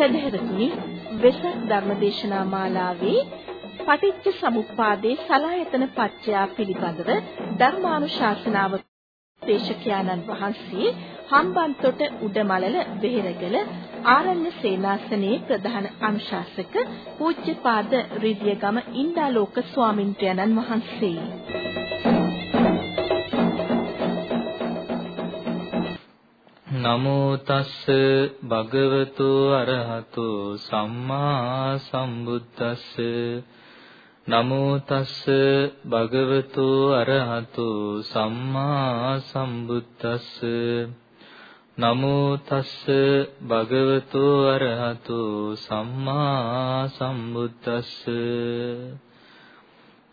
සදහැවතුනි වෙසක් ධර්මදේශනා මාලාවේ පටිච්ච සමුප්පාදේ සලායතන පත්‍යා පිළිබඳව ධර්මානුශාසනාව දේශකයාණන් වහන්සේ හම්බන්තොට උඩමලල වෙහෙරගල ආරණ්‍ය සේනාසනයේ ප්‍රධාන අනුශාසක පූජ්‍යපාද රිදියගම ඉන්දාලෝක ස්වාමින්ද්‍රයන්න් වහන්සේ. නමෝ තස්ස භගවතු අරහතු සම්මා සම්බුද්දස්ස. නමෝ තස්ස භගවතු අරහතු සම්මා සම්බුද්දස්ස. නමෝ තස්ස භගවතු අරහතු සම්මා සම්බුද්දස්ස.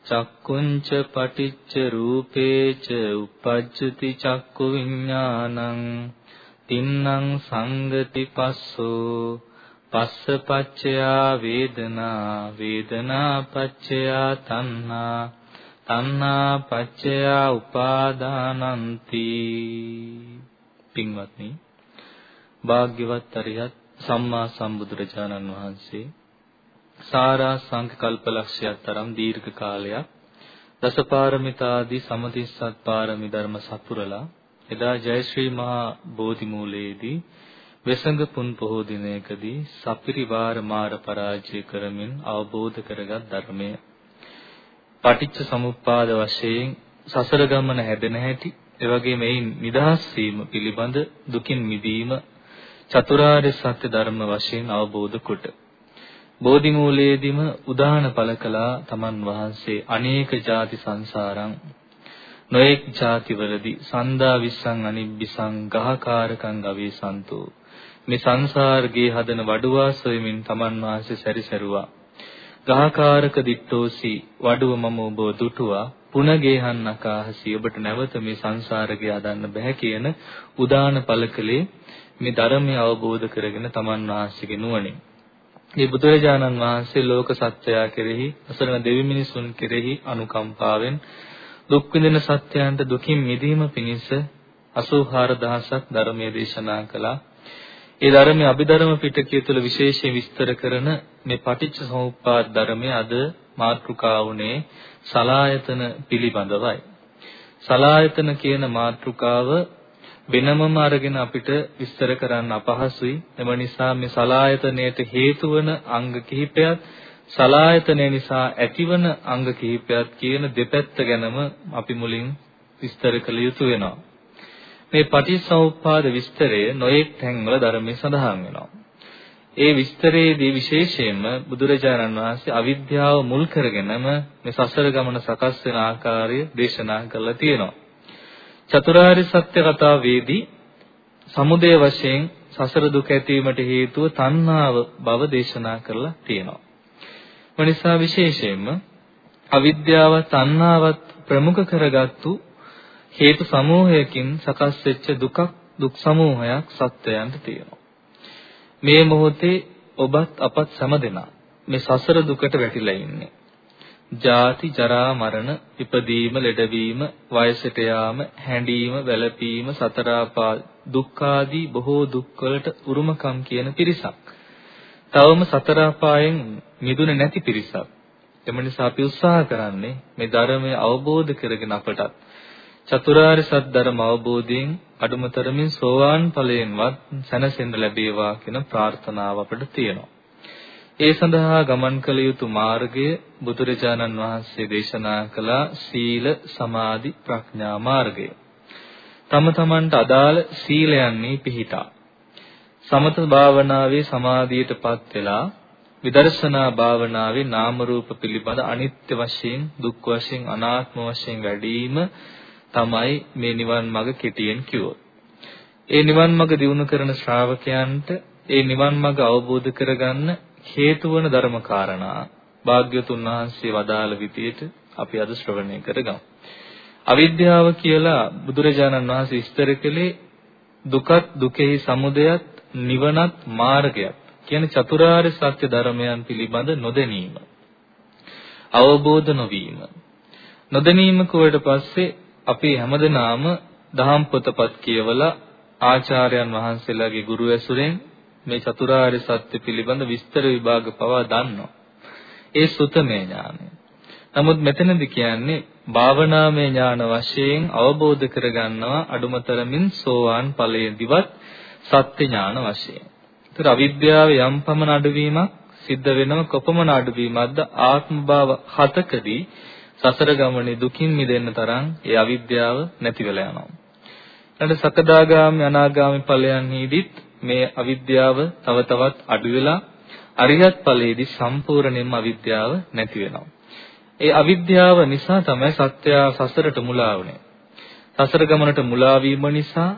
චක්කුංච පටිච්ච රූපේච උපජ්ජති චක්කු විඥානං තින්නම් සංගති පස්සෝ පස්ස පච්චයා වේදනා වේදනා පච්චයා තණ්හා තණ්හා පච්චයා උපාදානಂತಿ පින්වත්නි භාග්‍යවත් අරියත් සම්මා සම්බුදුරජාණන් වහන්සේ සාරා සංකල්පලක්ෂයක් තරම් දීර්ඝ කාලයක් දසපාරමිතාදී සමතිස්සත් පාරමී ධර්ම සපුරලා එදා ජයශ්‍රී මහා බෝධි මූලයේදී වෙසඟ පුන් පොහෝ දිනයකදී සපිරිවාර මාර පරාජය කරමින් අවබෝධ කරගත් ධර්මය. පටිච්ච සමුප්පාද වශයෙන් සසර ගමන හැදෙන හැටි එවැගේම එයින් නිදහස් වීම පිළිබඳ දුකින් මිදීම චතුරාර්ය සත්‍ය ධර්ම වශයෙන් අවබෝධ කොට. බෝධි මූලයේදීම උදාන පළ කළා තමන් වහන්සේ අනේක ಜಾති සංසාරං නොඑක් ಜಾතිවලදී සන්දා විස්සං අනිබ්බිසං ගහකාරකං ගවේසන්තෝ මේ සංසාරගේ හදන වඩුවා සොයමින් තමන් වහන්සේ සැරිසරුවා. ගහකාරක දිට්ඨෝසි වඩුව මම ඔබ දුටුවා. පුනගේහන් අකාහසි ඔබට නැවත මේ සංසාරගේ හදන්න බෑ කියන උදාන පළකලේ මේ ධර්මය අවබෝධ කරගෙන තමන් වහන්සේගේ නුවණින්. මේ බුදුරජාණන් වහන්සේ ලෝක සත්‍යය කෙරෙහි අසරණ දෙවි මිනිසුන් කෙරෙහි අනුකම්පාවෙන් දුක් විඳින සත්‍යයන්ට දුකින් මිදීම පිණිස 84000ක් ධර්මයේ දේශනා කළා. ඒ ධර්මයේ අභිධර්ම පිටකය තුළ විශේෂයෙන් විස්තර කරන මේ පටිච්ච සමුප්පාද ධර්මයේ අද මාතෘකාවුනේ සලායතන පිළිබඳවයි. සලායතන කියන මාතෘකාව වෙනමම අරගෙන අපිට විස්තර කරන්න අපහසුයි. එම නිසා මේ සලායතනයට හේතු වන අංග කිහිපයක් සලායතනය නිසා ඇතිවන අංග කිහිපයක් කියන දෙපැත්ත ගැනම අපි මුලින් විස්තර කළ යුතු වෙනවා. මේ පටිච්චසමුප්පාද විස්තරය නොයෙක් තැන්වල ධර්මයේ සඳහන් වෙනවා. ඒ විස්තරයේදී විශේෂයෙන්ම බුදුරජාණන් වහන්සේ අවිද්‍යාව මුල් කරගෙනම මේ සසර ගමන සකස් වෙන ආකාරය දේශනා කරලා තියෙනවා. චතුරාර්ය සත්‍ය කතාවේදී සමුදය වශයෙන් සසර දුක ඇතිවීමට හේතුව තණ්හාව බව දේශනා කරලා තියෙනවා. මනිසා විශේෂයෙන්ම අවිද්‍යාව තණ්හාවත් ප්‍රමුඛ කරගත්තු හේතු සමූහයකින් සකස් වෙච්ච දුකක් දුක් සමූහයක් සත්වයන්ට තියෙනවා. මේ මොහොතේ ඔබත් අපත් සමදෙනා මේ සසර දුකට වැටිලා ඉන්නේ. ජාති ජරා මරණ ඉපදීම ලෙඩවීම වයසට යාම හැඬීම වැළපීම සතරාපා දුක්ඛාදී බොහෝ දුක්වලට උරුමකම් කියන පිරිසක්. තවම සතරාපායෙන් මිදුනේ නැති පිරිසක්. එම නිසා අපි උත්සාහ කරන්නේ මේ ධර්මය අවබෝධ කරගෙන අපටත් චතුරාර්ය සත්‍ය ධර්ම අවබෝධයෙන් අඩුමතරමින් සෝවාන් ඵලයෙන්වත් සැනසෙන්න ලැබේවා කියන ප්‍රාර්ථනාව අපිට තියෙනවා. ඒ සඳහා ගමන් කළ යුතු මාර්ගය බුදුරජාණන් වහන්සේ දේශනා කළ සීල සමාධි ප්‍රඥා මාර්ගය. තම තමන්ට අදාළ සීලයන්හි පිහිටා සමත භාවනාවේ සමාධියටපත් වෙලා විදර්ශනා භාවනාවේ නාම රූප පිළිබඳ අනිත්‍ය වශයෙන් දුක් වශයෙන් අනාත්ම වශයෙන් වැඩිම තමයි මේ නිවන් මඟ කෙටියෙන් කිව්වොත්. ඒ නිවන් මඟ දිනු කරන ශ්‍රාවකයන්ට ඒ නිවන් මඟ අවබෝධ කරගන්න හේතු වන ධර්ම කාරණා භාග්‍යතුන් වහන්සේ වදාළ විදියට අපි අද ශ්‍රවණය කරගමු. අවිද්‍යාව කියලා බුදුරජාණන් වහන්සේ විස්තර කළේ දුකත් දුකෙහි සමුදයත් නිවනත් මාර්ගයක් කියන චතුරාර්ය සත්‍ය ධර්මයන් පිළිබඳ නොදැනීම අවබෝධ නොවීම නොදැනීම කෝවට පස්සේ අපි හැමදෙනාම දහම් පොතපත් කියවලා ආචාර්යයන් වහන්සේලාගේ ගුරු ඇසුරෙන් මේ චතුරාර්ය සත්‍ය පිළිබඳ විස්තර විභාග පවා දන්නවා. ඒ සුතමේ ඥානය. නමුත් මෙතනදී කියන්නේ භාවනාමය ඥාන වශයෙන් අවබෝධ කරගන්නවා අඩුමතරමින් සෝවාන් ඵලයේදීවත් සත්‍ය ඥාන වශයෙන්. ඒතර අවිද්‍යාව යම් පමණ අඩුවීමක් සිද්ධ වෙනව කොපමණ අඩුවීමක්ද ආත්ම භාව හතකදී සසර ගමනේ දුකින් මිදෙන්න තරම් ඒ අවිද්‍යාව නැති වෙලා යනවා. ඊට සකදාගාමි අනාගාමි ඵලයන්හිදීත් මේ අවිද්‍යාව තව තවත් අඩු වෙලා අරියත් ඵලයේදී සම්පූර්ණයෙන්ම අවිද්‍යාව නැති වෙනවා. ඒ අවිද්‍යාව නිසා තමයි සත්‍ය සසරට මුලා වුනේ. සසර ගමනට මුලා වීම නිසා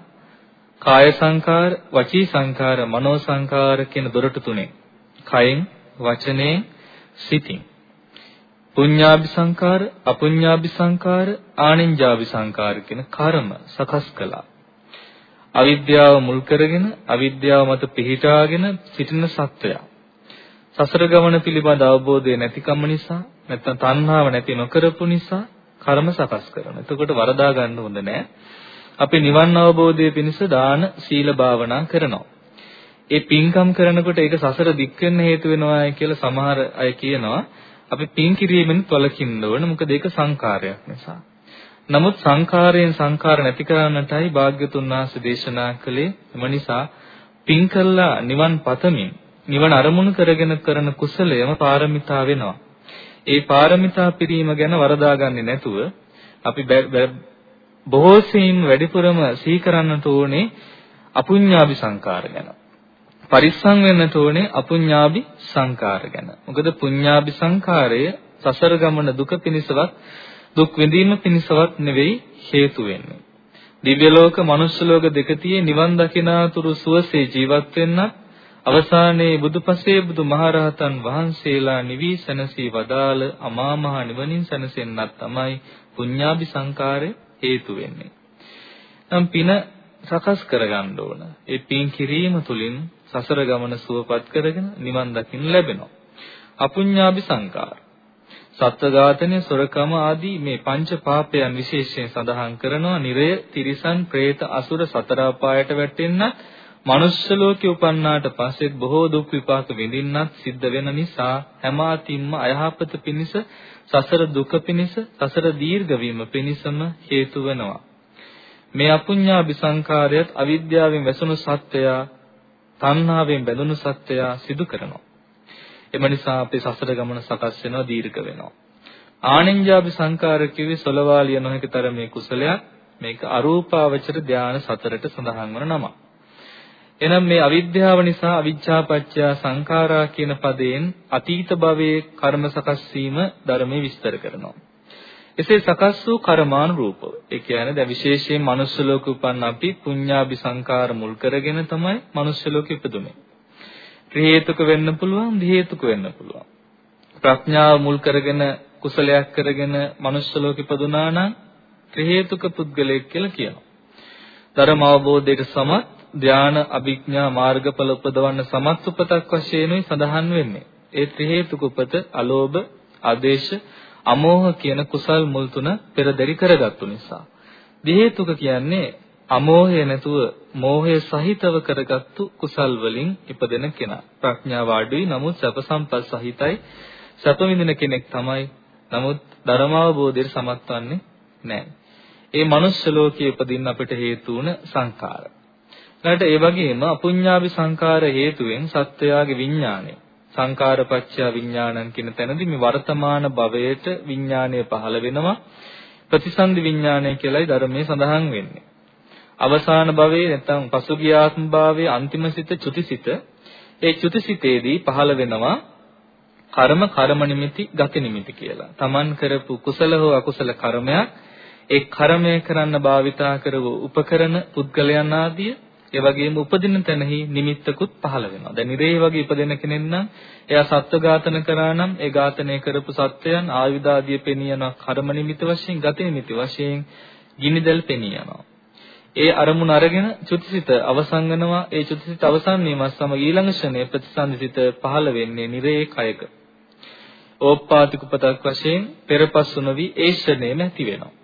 කාය සංකාර, වචී සංකාර, මනෝ සංකාර කියන දොරටු තුනේ කයෙන්, වචනේ, සිතින් පුඤ්ඤාභි සංකාර, අපුඤ්ඤාභි සංකාර, ආනින්ජාභි සංකාර කියන කර්ම සකස් කළා. අවිද්‍යාව මුල් කරගෙන අවිද්‍යාව මත පිහිටාගෙන සිටින සත්වයා සසර ගමන පිළිබඳ අවබෝධය නැතිකම නිසා නැත්නම් තණ්හාව නැති නොකරපු නිසා කර්ම සකස් කරනවා. එතකොට වරදා ගන්න හොඳ නෑ. අපි නිවන් අවබෝධයේ පිණිස දාන සීල භාවනා කරනවා. ඒ පින්කම් කරනකොට ඒක සසර දික් වෙන්න හේතු වෙනවා කියලා සමහර අය කියනවා. අපි පින් කිරීමෙන් වළකින්න ඕන. මොකද ඒක සංකාරයක් නිසා. නමුත් සංකාරයෙන් සංකාර නැති කරන්නටයි භාග්‍යතුන් වහන්සේ දේශනා කළේ. එම නිසා පින් කළා නිවන් පතමින් නිවන අරමුණු කරගෙන කරන කුසලයම පාරමිතා වෙනවා. ඒ පාරමිතා පිරීම ගැන වරදාගන්නේ නැතුව අපි බොහෝ සෙයින් වැඩිපුරම සිහි කරන්නට ඕනේ අපුඤ්ඤාභි සංකාර ගැන. පරිස්සම් වෙන්නට ඕනේ අපුඤ්ඤාභි සංකාර ගැන. මොකද පුඤ්ඤාභි සංකාරය සසර ගමන දුක පිණිසවත් දුක් විඳීම පිණිසවත් නෙවෙයි හේතු වෙන්නේ. දිව්‍ය ලෝක, මනුෂ්‍ය ලෝක දෙක තියේ නිවන් දකිනාතුරු සුවසේ ජීවත් වෙන්නත් අවසානයේ බුදුපසේ බුදුමහරහතන් වහන්සේලා නිවි සැනසී වදාළ අමා මහ නිවනින් සැනසෙන්නත් තමයි පුඤ්ඤාභි සංකාරය හේතු වෙන්නේ. නම් පින සකස් කරගන්න ඕන. ඒ පින් කිරීම තුළින් සසර ගමන සුවපත් කරගෙන නිවන් දකින්න ලැබෙනවා. අපුඤ්ඤාභි සංකාර. සත්ත්ව ඝාතනය, සොරකම ආදී මේ පංච පාපයන් විශේෂයෙන් සඳහන් කරනවා. නිරය, තිරිසන්, പ്രേත, අසුර සතර අපායට වැටෙන්නත් මනුෂ්‍ය ලෝකේ උපන්නාට පස්සෙත් බොහෝ දුක් විපාක විඳින්නත් සිද්ධ වෙන නිසා හැම අතින්ම අයහපත පිණිස සසර දුක පිණිස සසර දීර්ඝ වීම පිණිසම හේතු වෙනවා. මේ අපුඤ්ඤාභි සංකාරයත් අවිද්‍යාවෙන් වැසුණු සත්‍යය තණ්හාවෙන් බැඳුණු සත්‍යය සිදු කරනවා. එම නිසා අපේ සසර ගමන සකස් වෙනවා දීර්ඝ වෙනවා. ආනින්ජාභි සංකාර කිව්වේ සොලවාලිය නොහැකි තරමේ කුසලයක් මේක අරූපාවචර ධාන සතරට සඳහන් වන නමක්. එනම් මේ අවිද්‍යාව නිසා අවිජ්ජාපච්චය සංඛාරා කියන පදයෙන් අතීත භවයේ කර්ම සකස් වීම ධර්මයේ විස්තර කරනවා. එසේ සකස් වූ කර්මානුරූපව. ඒ කියන්නේ දැන් විශේෂයෙන් මනුෂ්‍ය ලෝකෙ උපන්න අපි පුඤ්ඤාභි සංඛාර මුල් කරගෙන තමයි මනුෂ්‍ය ලෝකෙ ඉපදුනේ. ත්‍රි හේතුක වෙන්න පුළුවන්, දි හේතුක වෙන්න පුළුවන්. ප්‍රඥාව මුල් කරගෙන කුසලයක් කරගෙන මනුෂ්‍ය ලෝකෙ ඉපදුනා නම් ත්‍රි හේතුක පුද්ගලයෙක් කියලා කියනවා. ධර්ම අවබෝධයට සමත් ධාන අභිඥා මාර්ගඵල උපදවන්න සමත් උපතක් වශයෙන්යි සඳහන් වෙන්නේ. ඒ ත්‍රි හේතුක උපත අලෝභ, ආදේශ, අමෝහ කියන කුසල් මුල් තුන පෙරදරි කරගත්තු නිසා. දි හේතුක කියන්නේ අමෝහය නැතුව මෝහය සහිතව කරගත්තු කුසල් වලින් ඉපදෙන කෙනා. ප්‍රඥාව අඩුයි නමුත් සැප සම්පත් සහිතයි. සැප විඳින කෙනෙක් තමයි. නමුත් ධර්මාවබෝධයට සමත් වන්නේ නැහැ. ඒ මනුෂ්‍ය ලෝකයේ උපදින්න අපිට හේතු වුණ සංකාර. ඊට ඒ වගේම අපුඤ්ඤාභි සංකාර හේතුවෙන් සත්වයාගේ විඥානය සංකාරපච්චය විඥානං කියන තැනදී මේ වර්තමාන භවයට විඥානය පහළ වෙනවා ප්‍රතිසන්දි විඥානය කියලායි ධර්මයේ සඳහන් වෙන්නේ. අවසාන භවයේ නැත්නම් පසුගිය ආත්ම භාවයේ අන්තිම සිත චුතිසිත ඒ චුතිසිතේදී පහළ වෙනවා කර්ම කර්ම නිමිති ගති නිමිති කියලා. Taman කරපු කුසල හෝ අකුසල කර්මයක් ඒ කර්මය කරන්න භාවිතා කරව උපකරණ පුද්ගලයන් ආදිය ඒ වගේම උපදින තැනෙහි නිමිත්තකුත් පහළ වෙනවා. දැන් නිරේ වගේ උපදින කෙනෙක් නම් එයා සත්ව ඝාතන කරා නම් ඒ ඝාතනය කරපු සත්වයන් ආයුධ ආදිය පෙනී යන කර්ම නිමිති වශයෙන්, ගති නිමිති වශයෙන් ගිනිදල් පෙනී යනවා. ඒ අරමුණ අරගෙන චුතිසිත අවසන් වෙනවා. ඒ චුතිසිත අවසන් වීමත් සමග ඊළඟ ශ්‍රණය ප්‍රතිසන්දිසිත පහළ වෙන්නේ නිරේ කයක. ඕප්පාතික උපතක් වශයෙන් පෙරපසු නොවි ඒ ශ්‍රණයම ඇති වෙනවා.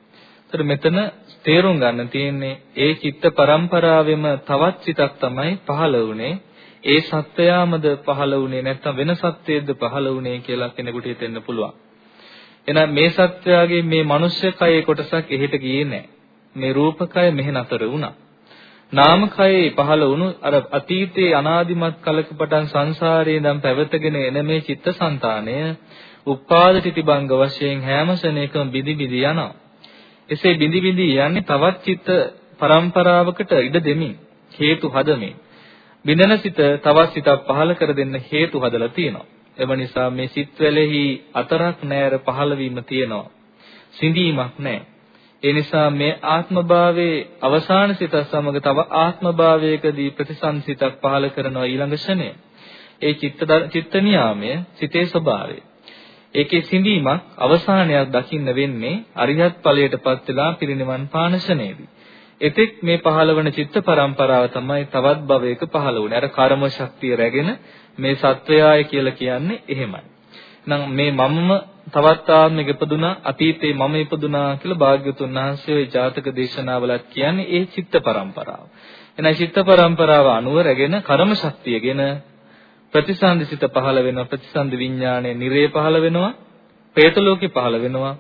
ඒතර මෙතන තේරුම් ගන්න තියෙන්නේ ඒ චිත්ත පරම්පරාවෙම තවත් සිතක් තමයි පහළ වුනේ. ඒ සත්වයාමද පහළ වුණේ නැත්නම් වෙන සත්වයේද පහළ වුණේ කියලා කෙනෙකුට හිතෙන්න පුළුවන්. එහෙනම් මේ සත්වයාගේ මේ මනුෂ්‍ය කයේ කොටසක් එහෙට ගියේ නැහැ. මේ රූපකය මෙහෙ නතර වුණා. නාමකයේ පහළ වුණු අර අතීතයේ අනාදිමත් කලක පටන් සංසාරයේ ඉඳන් පැවතගෙන එන මේ චිත්තසංතානය උපාද තිතිබංග වශයෙන් හැම ශරණයකම බිදි බිදි යනවා. එසේ බිදි බිදි යන්නේ තවත් චිත්ත පරම්පරාවකට ඉඩ දෙමින් හේතු හදමින්. බිඳන සිත තවත් සිතක් පහළ කර දෙන්න හේතු හදලා තියෙනවා. එම නිසා මේ සිත්වලෙහි අතරක් නැර පහළ වීම තියෙනවා. සිඳීමක් නැහැ. ඒ නිසා මේ ආත්මභාවයේ අවසාන සිත සමග තව ආත්මභාවයකදී ප්‍රතිසංසිතක් පහළ කරනවා ඊළඟ ෂණය. ඒ චිත්ත චිත්ත නියාමය සිතේ ස්වභාවය. ඒකේ සිඳීමක් අවසානයක් දකින්න වෙන්නේ අරිහත් ඵලයටපත් වෙලා පිරිනිවන් පාන ෂණයේදී. එතෙක් මේ පහළවන චිත්ත පරම්පරාව තමයි තවත් භවයක පහළ වුණේ. අර කර්ම ශක්තිය රැගෙන මේ සත්වයාය කියලා කියන්නේ එහෙමයි. නම් මේ මමම තවත් ආත්මයක ඉපදුනා අතීතේ මම ඉපදුනා කියලා භාග්‍යතුන් වහන්සේ ওই ජාතක දේශනාවලත් කියන්නේ ඒ චිත්ත පරම්පරාව. එනයි චිත්ත පරම්පරාව අනුව රැගෙන කර්ම ශක්තියගෙන ප්‍රතිසන්දිසිත පහළ වෙනවා ප්‍රතිසන්දි විඥාණය නිරේ පහළ වෙනවා പ്രേත ලෝකේ පහළ වෙනවා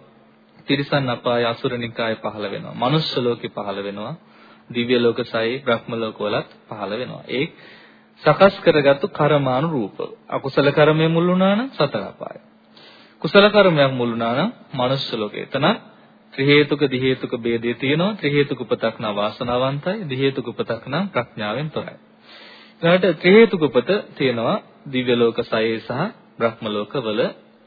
තිරිසන් අපාය අසුරනිකාය පහළ වෙනවා මනුෂ්‍ය ලෝකේ පහළ වෙනවා දිව්‍ය ලෝකසයි බ්‍රහ්ම ලෝකවලත් පහළ වෙනවා. ඒ සකස් කරගත්තු කර්මානු රූප. අකුසල කර්මය මුල් වුණා නම් සතර අපාය කුසල කර්මයක් මුල් වුණා නම් මනුෂ්‍ය ලෝකේ. එතන ත්‍රි හේතුක දි හේතුක ભેදේ තියෙනවා. ත්‍රි හේතුක උපතක් නම් වාසනාවන්තයි. දි හේතුක උපතක් නම් ප්‍රඥාවෙන් තොරයි. ඊළඟට ත්‍රි හේතුක උපත තියෙනවා. දිව්‍ය ලෝක සයේ සහ බ්‍රහ්ම ලෝකවල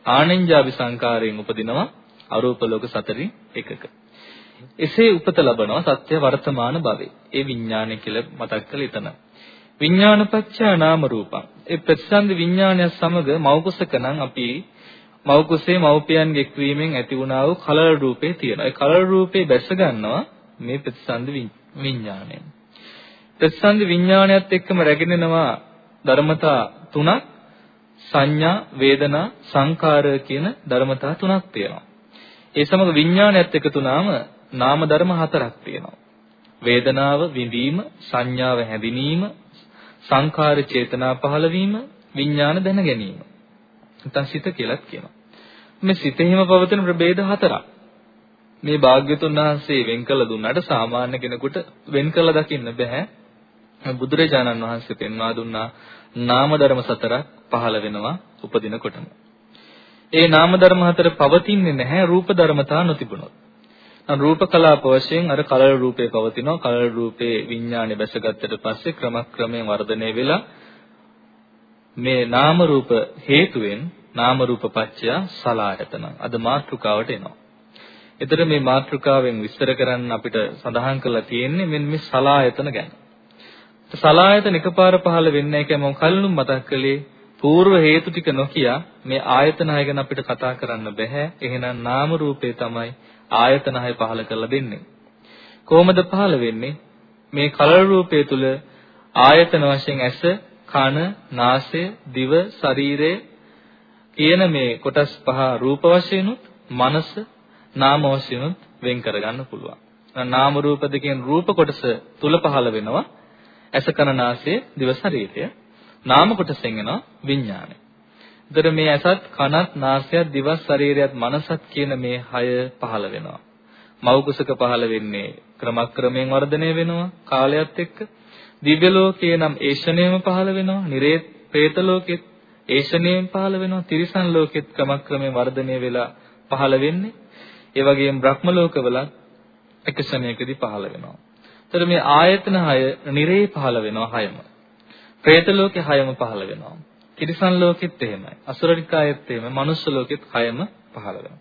ආනෙන්ජාවි සංකාරයෙන් උපදිනවා අරූප ලෝක සතරින් එකක. එසේ උපත ලබනවා සත්‍ය වර්තමාන භවයේ. ඒ විඥානය කියලා මතක් කළ එතන. විඥානපච්චා නාම රූපං. ඒ ප්‍රතිසන්දි විඥානය සමග මෞකසක නම් අපි මව්කුසේ මව්පියන්ගේ එක්වීමෙන් ඇති වුණා වූ කලල රූපේ තියෙනවා. ඒ කලල රූපේ බැස ගන්නවා මේ ප්‍රතිසන්දි විඥාණයෙන්. ප්‍රතිසන්දි විඥාණයත් එක්කම රැගෙනවා ධර්මතා තුනක් සංඥා, වේදනා, සංකාර කියන ධර්මතා තුනක් තියෙනවා. ඒ සමග විඥාණයත් එකතු වුණාම නාම ධර්ම හතරක් තියෙනවා. වේදනාව විඳීම, සංඥාව හැඳිනීම, සංඛාර චේතනා පහළවීම, විඥාන දැන ගැනීම. නැත්නම් සිත කියලාත් කියනවා. මේ සිතෙහිම පවතින ප්‍රභේද හතරක්. මේ භාග්‍යතුන් වහන්සේ වෙන් කළ දුන්නාට සාමාන්‍ය කෙනෙකුට වෙන් කළ දකින්න බෑ. බුදුරජාණන් වහන්සේ පෙන්වා දුන්නා නාම ධර්ම සතරක් පහළ වෙනවා උපදිනකොටම. ඒ නාම ධර්ම හතර පවතින්නේ නැහැ රූප ධර්මතා නොතිබුණොත්. රූප කලාප වශයෙන් අර කලල රූපේ පවතිනවා කලල රූපේ විඥානේ බැසගත්තට පස්සේ ක්‍රමක්‍රමයෙන් වර්ධනය වෙලා මේ නාම රූප හේතුවෙන් නාම රූප පත්‍ය සලායතන අද මාත්‍රිකාවට එනවා. එතන මේ මාත්‍රිකාවෙන් විස්තර කරන්න අපිට සඳහන් කරලා තියෙන්නේ මෙන්න මේ සලායතන ගැන. සලායතන එකපාර පහළ වෙන්නේ නැහැ කියලා මම කලිනුම් මතක් කළේ పూర్ව හේතු ටික නොකිය මේ ආයතන හය ගැන අපිට කතා කරන්න බෑ. එහෙනම් නාම රූපේ තමයි ආයතන හය පහළ කරලා දෙන්නේ. කොහොමද පහළ වෙන්නේ? මේ කලල රූපය තුල ආයතන වශයෙන් ඇස, කන, නාසය, දිව, ශරීරය කියන මේ කොටස් පහ රූප වශයෙන්ුත් මනස නාම වශයෙන්ුත් වෙන් කරගන්න පුළුවන්. නාම රූප දෙකෙන් රූප කොටස තුල පහළ වෙනවා. ඇස කන නාසය දිව ශරීරය. නාම කොටසෙන් එනවා විඥානය. ඒතර මේ ඇසත් කනත් නාසයත් දිව ශරීරයත් මනසත් කියන මේ හය පහළ වෙනවා. මව් කුසක පහළ වෙන්නේ ක්‍රමක්‍රමයෙන් වර්ධනය වෙනවා කාලයත් එක්ක. දිව්‍ය ලෝකයේ නම් ඒෂණයම පහළ වෙනවා. නිරේත් പ്രേත ලෝකෙත් ඒෂණයෙන් පහළ වෙනවා. තිරිසන් ලෝකෙත් ක්‍රමක්‍රමයෙන් වර්ධනය වෙලා පහළ වෙන්නේ. ඒ වගේම බ්‍රහ්ම ලෝකවල එක ශණයකදී පහළ වෙනවා. එතකොට මේ ආයතන 6 නිරේ පහළ වෙනවා 6ම. പ്രേත ලෝකේ 6ම පහළ වෙනවා. තිරිසන් ලෝකෙත් එහෙමයි. අසුරනිකායෙත් එහෙමයි. මනුෂ්‍ය ලෝකෙත් 6ම පහළ වෙනවා.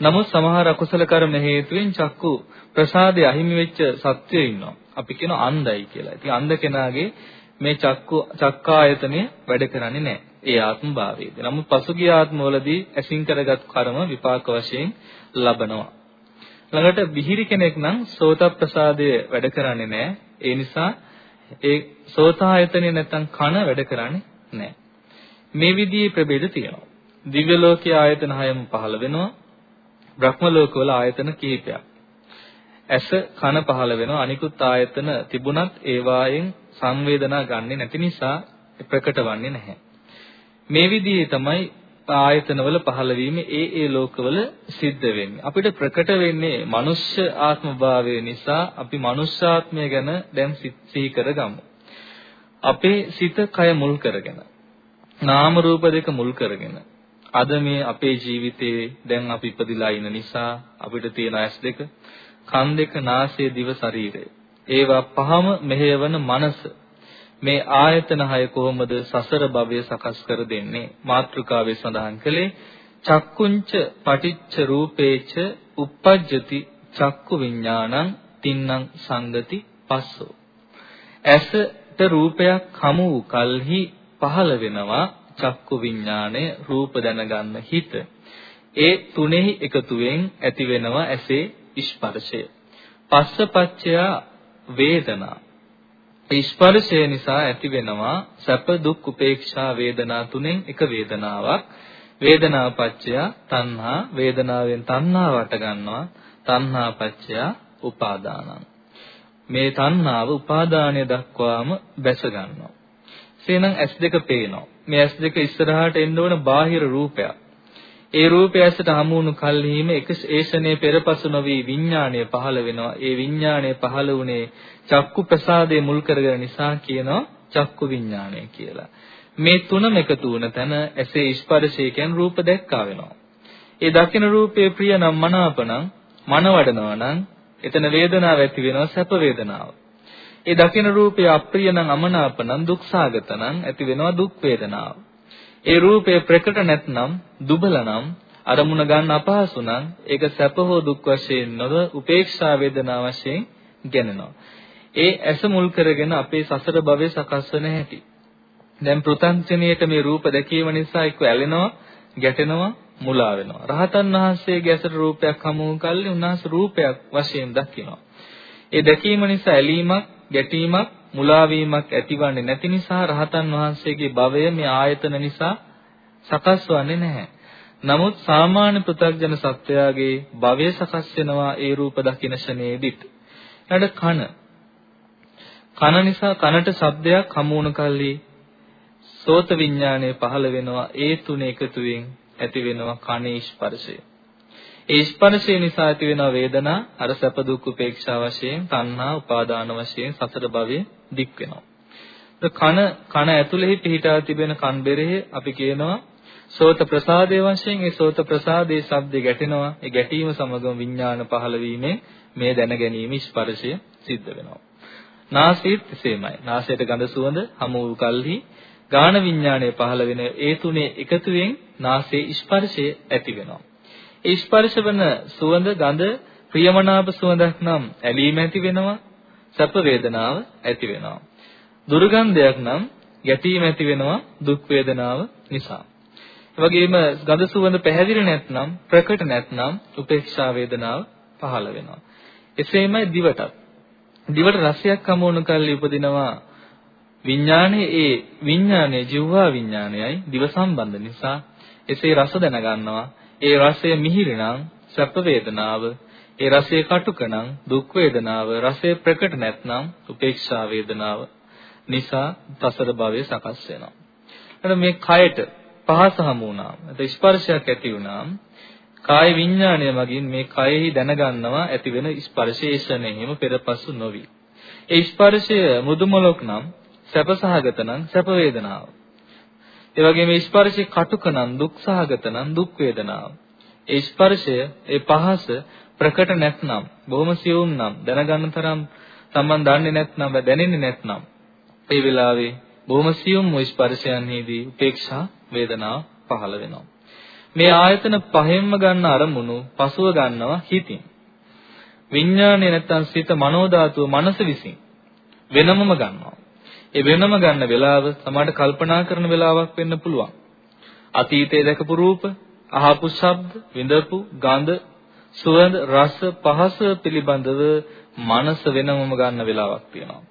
නමුත් සමහර අකුසල කර්ම හේතුවෙන් චක්කු ප්‍රසාදය අහිමි වෙච්ච සත්‍යය ඉන්නවා. අපි කියනවා අන්ධයි කියලා. ඉතින් අන්ධ කෙනාගේ මේ චක්කු චක්කායතනය වැඩ කරන්නේ නැහැ. ඒ ආත්ම භාවයේදී. නමුත් පසුගිය ආත්මවලදී ඇසින් කරගත් කර්ම විපාක වශයෙන් ලබනවා. ළඟට බිහිරි කෙනෙක් නම් සෝත ප්‍රසාදය වැඩ කරන්නේ නැහැ. ඒ නිසා ඒ සෝතායතනෙ නැත්තම් කන වැඩ කරන්නේ නැහැ. මේ විදිහේ ප්‍රභේද තියෙනවා. දිව්‍ය ලෝකයේ ආයතන හයම පහළ වෙනවා. බ්‍රහ්ම ලෝකවල ආයතන කිහිපයක්. ඇස කන පහළ වෙනවා අනිකුත් ආයතන තිබුණත් ඒවායෙන් සංවේදනා ගන්නෙ නැති නිසා ප්‍රකට වන්නේ නැහැ. මේ විදිහේ තමයි ආයතනවල පහළ වීම ඒ ඒ ලෝකවල සිද්ධ වෙන්නේ. අපිට ප්‍රකට වෙන්නේ මනුෂ්‍ය ආත්මභාවය නිසා අපි මනුෂ්‍යාත්මය ගැන දැන් සිහි කරගමු. අපේ සිත කය මුල් කරගෙන නාම රූප දෙක මුල් කරගෙන අද මේ අපේ ජීවිතේ දැන් අපි ඉපදිලා ඉන්න නිසා අපිට තියෙන ඇස් දෙක, කන් දෙක, නාසය, දිව, ශරීරය. ඒවා පහම මෙහෙයවන මනස මේ ආයතන හය කොහොමද සසර භවය සකස් කර දෙන්නේ? මාත්‍රිකාවේ සඳහන් කළේ චක්කුංච පටිච්ච රූපේච uppajjati චක්කු විඥානං තින්නම් සංගති පස්සෝ. ඇසට රූපයක් හමු වූ කලෙහි පහළ වෙනවා චක්කු විඥාණය රූප දැනගන්න හිත. ඒ තුනෙහි එකතුවෙන් ඇති වෙනවා ඇසේ ස්පර්ශය. පස්සපච්චය වේදනා. ස්පර්ශය නිසා ඇති වෙනවා සැප දුක් උපේක්ෂා වේදනා තුනෙන් එක වේදනාවක්. වේදනාපච්චය තණ්හා. වේදනාවෙන් තණ්හා වට ගන්නවා. තණ්හාපච්චය උපාදානං. මේ තණ්හාව උපාදානය දක්වාම බැස ගන්නවා. එසේනම් S2 පේනවා. මේ S2 ඉස්සරහට එන්න ඕන බාහිර රූපයක්. ඒ රූපය ඇසට හමු වුණු කල්හිම එක ඒෂණේ පෙරපසු නොවි විඥාණය පහළ වෙනවා. ඒ විඥාණය පහළ වුණේ චක්කු ප්‍රසාදයේ මුල් කරගෙන නිසා කියනවා චක්කු විඥාණය කියලා. මේ තුනම එකතු වුණ තැන ඇසේ ස්පර්ශය කියන රූප දැක්කා වෙනවා. ඒ දකින රූපයේ ප්‍රිය නම් මනාප නම් මනවඩනවා නම් එතන වේදනාව ඇති වෙනවා සැප වේදනාව. ඒ දකින රූපය අප්‍රිය නම් අමනාප නම් දුක්සාගත නම් ඇති වෙනවා දුක් වේදනාව. ඒ රූපය ප්‍රකට නැත්නම් දුබල නම් අරමුණ ගන්න අපහසු නම් ඒක සැප හෝ දුක් වශයෙන් නොව උපේක්ෂා වේදනා වශයෙන් ගැනෙනවා. ඒ ඇස මුල් කරගෙන අපේ සසර භවයේ සකස් වෙන හැටි. දැන් පෘථංජනීයට මේ රූප දැකීම නිසා එක්ක ඇලෙනවා, ගැටෙනවා, මුලා වෙනවා. රහතන් වහන්සේගේ ඇසට රූපයක් හමු වුන් කල්ලි උන්වහන්සේ රූපයක් වශයෙන් දකිනවා. ඒ දැකීම නිසා ඇලීමක්, ගැටීමක්, මුලා වීමක් ඇතිවන්නේ නැති නිසා රහතන් වහන්සේගේ භවය මේ ආයතන නිසා සකස් වන්නේ නැහැ. නමුත් සාමාන්‍ය පෘථග්ජන සත්වයාගේ භවය සකස් වෙනවා ඒ රූප දකින ෂණේදිත්. ඊට කන කන නිසා කනට ශබ්දයක් හමු වුණ කල්ලි සෝත විඥානය පහළ වෙනවා ඒ තුන එකතුවෙන් ඇති වෙනවා කනේ ස්පර්ශය. ඒ ස්පර්ශය නිසා ඇති වෙන වේදනා අර සැප දුක් උපේක්ෂා වශයෙන් තණ්හා උපාදාන වශයෙන් සතර භවයේ දික් වෙනවා. කන කන ඇතුලෙහි පිහිටා තිබෙන කන් බෙරෙහි අපි කියනවා සෝත ප්‍රසාදයේ වශයෙන් ඒ සෝත ප්‍රසාදයේ ශබ්ද ගැටෙනවා. ඒ ගැටීම සමගම විඥාන පහළ වීමෙන් මේ දැන ගැනීම ස්පර්ශය සිද්ධ වෙනවා. නාසයත් එසේමයි. නාසයට ගඳ සුවඳ හමු වූ කල්හි ගාන විඥානය පහළ වෙන ඒ තුනේ එකතුවෙන් නාසයේ ස්පර්ශය ඇති වෙනවා. ඒ ස්පර්ශ වන සුවඳ ගඳ ප්‍රියමනාප සුවඳක් නම් ඇලීම ඇති වෙනවා. සැප වේදනාව ඇති වෙනවා. දුර්ගන්ධයක් නම් ගැටීම ඇති වෙනවා දුක් වේදනාව නිසා. ඒ වගේම ගඳ සුවඳ පැහැදිලි නැත්නම් ප්‍රකට නැත්නම් උපේක්ෂා වේදනාව පහළ වෙනවා. එසේමයි දිවටත් දිවට රසයක් හමුවුණු කල්ලි උපදිනවා. විඥානයේ ඒ විඥානයේ ජීවහා විඥානයයි දිව සම්බන්ධ නිසා. එසේ රස දැනගන්නවා. ඒ රසය මිහිරි නම් සැප වේදනාව, ඒ රසය කටුක නම් දුක් වේදනාව, රසය ප්‍රකට නැත්නම් උපේක්ෂා වේදනාව නිසා තසර භවයේ සකස් වෙනවා. එතන මේ කයට පහස හමු වුණාම, එතන ස්පර්ශයක් ඇති වුණාම කාය විඥාණය මගින් මේ කයෙහි දැනගන්නවා ඇති වෙන ස්පර්ශේෂණයෙම පෙරපසු නොවි. ඒ ස්පර්ශය මුදුමලොක් නම් සැපසහගත නම් සැප වේදනාව. ඒ වගේම ස්පර්ශය කටුක නම් දුක් සහගත නම් දුක් වේදනාව. ඒ ස්පර්ශය ඒ පහස ප්‍රකට නැත්නම් බොහොම සියුම් නම් දැනගන්න තරම් Taman දන්නේ නැත්නම් දැනෙන්නේ නැත්නම් ඒ වෙලාවේ බොහොම සියුම් වූ ස්පර්ශයන්හිදී උපේක්ෂා වේදනාව පහළ වෙනවා. මේ ආයතන පහෙන්ම ගන්න අරමුණු පසුව ගන්නවා හිතින්. විඥානය නැත්තම් සිත මනෝ ධාතුව මනස විසින් වෙනමම ගන්නවා. ඒ වෙනම ගන්න වෙලාව සමහරට කල්පනා කරන වෙලාවක් වෙන්න පුළුවන්. අතීතයේ දැකපු රූප, අහපු ශබ්ද, විඳපු ගඳ, සුවඳ, රස, පහස පිළිබඳව මනස වෙනමම ගන්න වෙලාවක් තියෙනවා.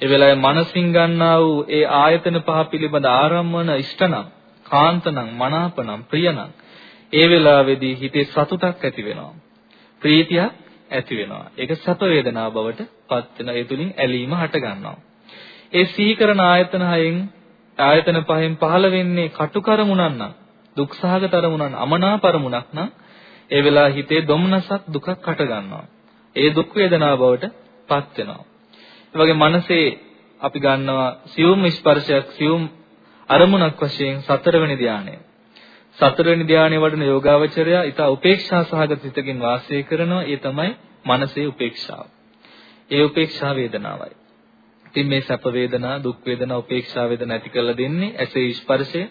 ඒ වෙලාවේ මනසින් ගන්නා වූ ඒ ආයතන පහ පිළිබඳ ආරම්මන ඉෂ්ටනම්, කාන්තනම්, මනාපනම්, ප්‍රියනම් ඒ වෙලාවේදී හිතේ සතුටක් ඇති වෙනවා. ප්‍රීතියක් ඇති වෙනවා. ඒක සැප වේදනාව බවට පත් වෙන ඒ තුලින් ඇලීම හට ගන්නවා. ඒ සිහි කරන ආයතන හයෙන් ආයතන පහෙන් පහළ වෙන්නේ කටුකරමුණක් නම් දුක්සහගත අරමුණක් අමනාපරමුණක් නම් ඒ වෙලාව හිතේ දුම්නසක් දුකක් හට ගන්නවා. ඒ දුක් වේදනාව බවට පත් වෙනවා. ඒ වගේ මනසේ අපි ගන්නවා සියුම් ස්පර්ශයක් සියුම් අරමුණක් වශයෙන් සතරවෙනි ධානය. සතරවෙනි ධානයේ වඩන යෝගාවචරය ඊට උපේක්ෂා සහගත හිතකින් වාසය කරනවා. ඒ තමයි මනසේ උපේක්ෂාව. ඒ උපේක්ෂා වේදනාවයි. ඉතින් මේ සැප වේදනා, දුක් වේදනා, උපේක්ෂා වේදනා ඇති කරලා දෙන්නේ ඇසේ ස්පර්ශය,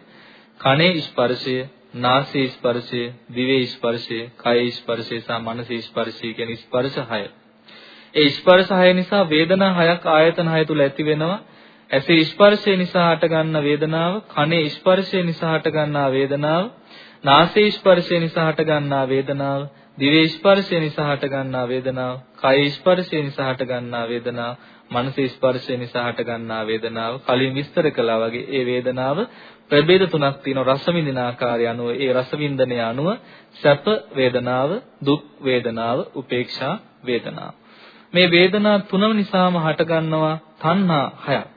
කනේ ස්පර්ශය, නාසයේ ස්පර්ශය, දිවේ ස්පර්ශය, කයේ ස්පර්ශය සහ මනසේ ස්පර්ශය කියන ස්පර්ශ හය. ඒ ස්පර්ශ හය නිසා වේදනා හයක් ආයතන හය තුල ඇති වෙනවා. ඇසේ ස්පර්ශය නිසා හටගන්න වේදනාව, කනේ ස්පර්ශය නිසා හටගන්නා වේදනාව, නාසයේ ස්පර්ශය නිසා හටගන්නා වේදනාව, දිවේ ස්පර්ශය නිසා හටගන්නා වේදනාව, කයේ ස්පර්ශය නිසා හටගන්නා වේදනාව, මනසේ ස්පර්ශය නිසා හටගන්නා වේදනාව කලින් විස්තර කළා වගේ ඒ වේදනාව ප්‍රභේද තුනක් තියෙනවා. රස විඳින ආකාරය අනුව ඒ රස වින්දනය අනුව සැප වේදනාව දුක් වේදනාව උපේක්ෂා වේදනාව. මේ වේදනා තුනම නිසාම හටගන්නවා තණ්හා හයක්.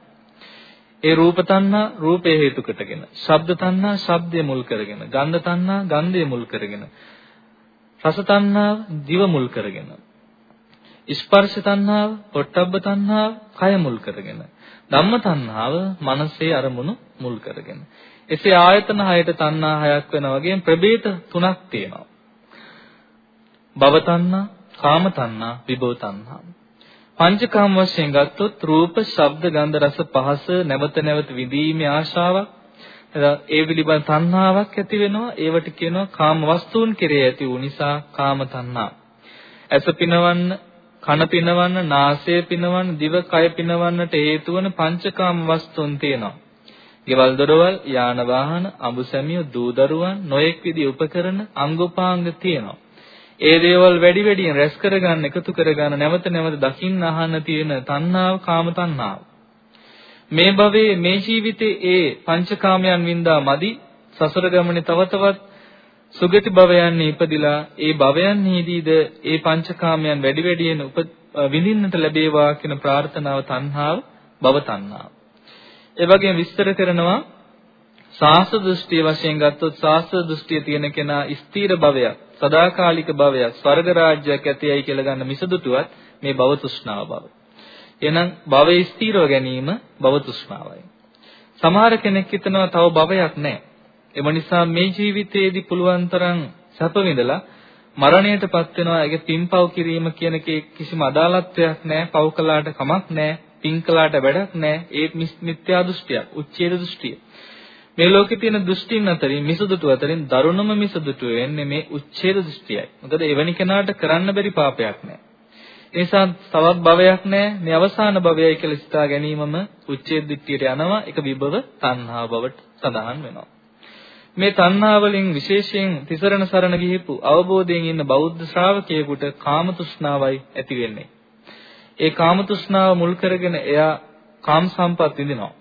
ඒ රූප තණ්හා රූපේ හේතු කොටගෙන ශබ්ද තණ්හා ශබ්දය මුල් කරගෙන ගන්ධ තණ්හා ගන්ධය මුල් කරගෙන රස තණ්හා දිව මුල් කරගෙන ස්පර්ශ තණ්හාව, පොට්ටබ්බ තණ්හාව කය මුල් කරගෙන. ධම්ම තණ්හාව මනසේ අරමුණු මුල් කරගෙන. එසේ ආයතන හයට තණ්හා හයක් වෙනා වගේම ප්‍රභේද තුනක් තියෙනවා. භව තණ්හා, කාම තණ්හා, විභව තණ්හා. පංචකාම වශයෙන් ගත්තොත් රූප, ශබ්ද, ගන්ධ, රස, පහස නැවත නැවත විඳීමේ ආශාවක් ඒ පිළිබඳ තණ්හාවක් ඇති වෙනවා ඒවට කියනවා කාම වස්තුන් කෙරේ ඇති වූ නිසා කාම තණ්හා. ඇස පිනවන්න කන පිනවන්න, නාසය පිනවන්න, දිව කය පිනවන්නට හේතු වන පංචකාම වස්තුන් තියෙනවා. ගෙවල් දොරවල්, යාන වාහන, අඹසැමිය, දූ දරුවන්, නොයෙක් විදිහේ උපකරණ, අංගෝපාංග තියෙනවා. ඒ දේවල් වැඩි වැඩියෙන් රැස් කරගන්න, එකතු කරගන්න, නැවත නැවත දකින්න අහන්න තියෙන තණ්හාව, කාම තණ්හාව. මේ භවයේ මේ ජීවිතේ ඒ පංචකාමයන් වින්දා මදි සසර ගමනේ තව තවත් සුගති භවයන් ඉපදිලා ඒ භවයන්හිදීද ඒ පංචකාමයන් වැඩි වැඩියෙන් විඳින්නට ලැබේවා කියන ප්‍රාර්ථනාව තණ්හාව භව තණ්හාව. ඒ වගේම විස්තර කරනවා සාස්ත්‍ර දෘෂ්ටිය වශයෙන් ගත්තොත් සාස්ත්‍ර දෘෂ්ටිය තියෙන කෙනා ස්ථීර භවයක් සදාකාලික භවයක් ස්වර්ග රාජ්‍යයක් ඇතියයි කියලා ගන්න මිසදුටුවත් මේ භව තෘෂ්ණාව බව. එහෙනම් භවයේ ස්ථීරව ගැනීම භව තෘෂ්ණාවයි. සමහර කෙනෙක් හිතනවා තව භවයක් නැහැ. එම නිසා මේ ජීවිතයේදී පුළුවන් තරම් සැප විඳලා මරණයටපත් වෙනවා. ඒක පින්පව් කිරීම කියන කිසිම අදාළත්වයක් නැහැ. පව් කළාට කමක් නැහැ. පින් කළාට වැඩක් නැහැ. ඒ මිත්‍යා දෘෂ්ටියක්. උච්ඡේද දෘෂ්ටිය. මේ ලෝකේ තියෙන දෘෂ්ටින් අතරින් මිසදුතු අතරින් දරුණම මිසදුතු වෙන්නේ මේ උච්ඡේද දෘෂ්ටියයි. මොකද එවැනි කෙනාට කරන්න බැරි පාපයක් නැහැ. ඒ නිසා තවත් භවයක් නැහැ. මේ අවසාන භවයයි කියලා සිතා ගැනීමම උච්ඡේද දෘෂ්ටියට යනවා. ඒක විභව තණ්හා බවට සඳහන් වෙනවා. මේ තණ්හා වලින් විශේෂයෙන් තිසරණ සරණ ගිහිපු අවබෝධයෙන් ඉන්න බෞද්ධ ශ්‍රාවකයෙකුට කාම තෘෂ්ණාවයි ඇති වෙන්නේ. ඒ කාම තෘෂ්ණාව මුල් කරගෙන එයා කාම සම්පත් විඳිනවා.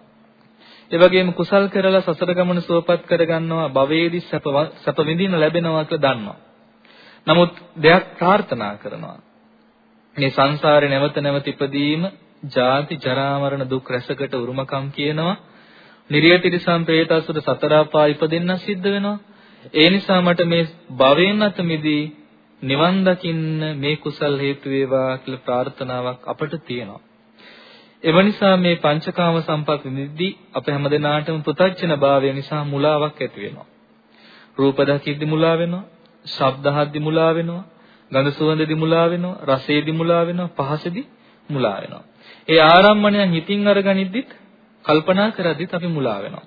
ඒ වගේම කුසල් කරලා සසර ගමන සුවපත් කරගන්නවා භවයේදී සැප සැප විඳින්න ලැබෙනවා කියලා දන්නවා. නමුත් දෙයක් ප්‍රාර්ථනා කරනවා. මේ සංසාරේ නැවත නැවත ඉපදීම, ජාති, ජරා, මරණ දුක් රැසකට උරුමකම් කියනවා. නිර්ය තිරිසන් പ്രേතසුර සතර අපා ඉපදෙන්න සිද්ධ වෙනවා. ඒ නිසා මට මේ භවයෙන් අත මිදී නිවන් දකින්න මේ කුසල් හේතු වේවා කියලා ප්‍රාර්ථනාවක් අපට තියෙනවා. එම නිසා මේ පංචකාම සම්පත් නිද්දී අප හැමදෙනාටම පුතච්චන භාවය නිසා මුලාවක් ඇති වෙනවා. රූප දකිද්දි මුලා වෙනවා, ශබ්ද අහද්දි මුලා වෙනවා, ගඳ සුවඳදි මුලා වෙනවා, රසේදි මුලා වෙනවා, පහසෙදි මුලා වෙනවා. ඒ ආරම්මණයන් හිතින් අරගනිද්දිත් කල්පනා කරද්දිත් අපි මුලා වෙනවා.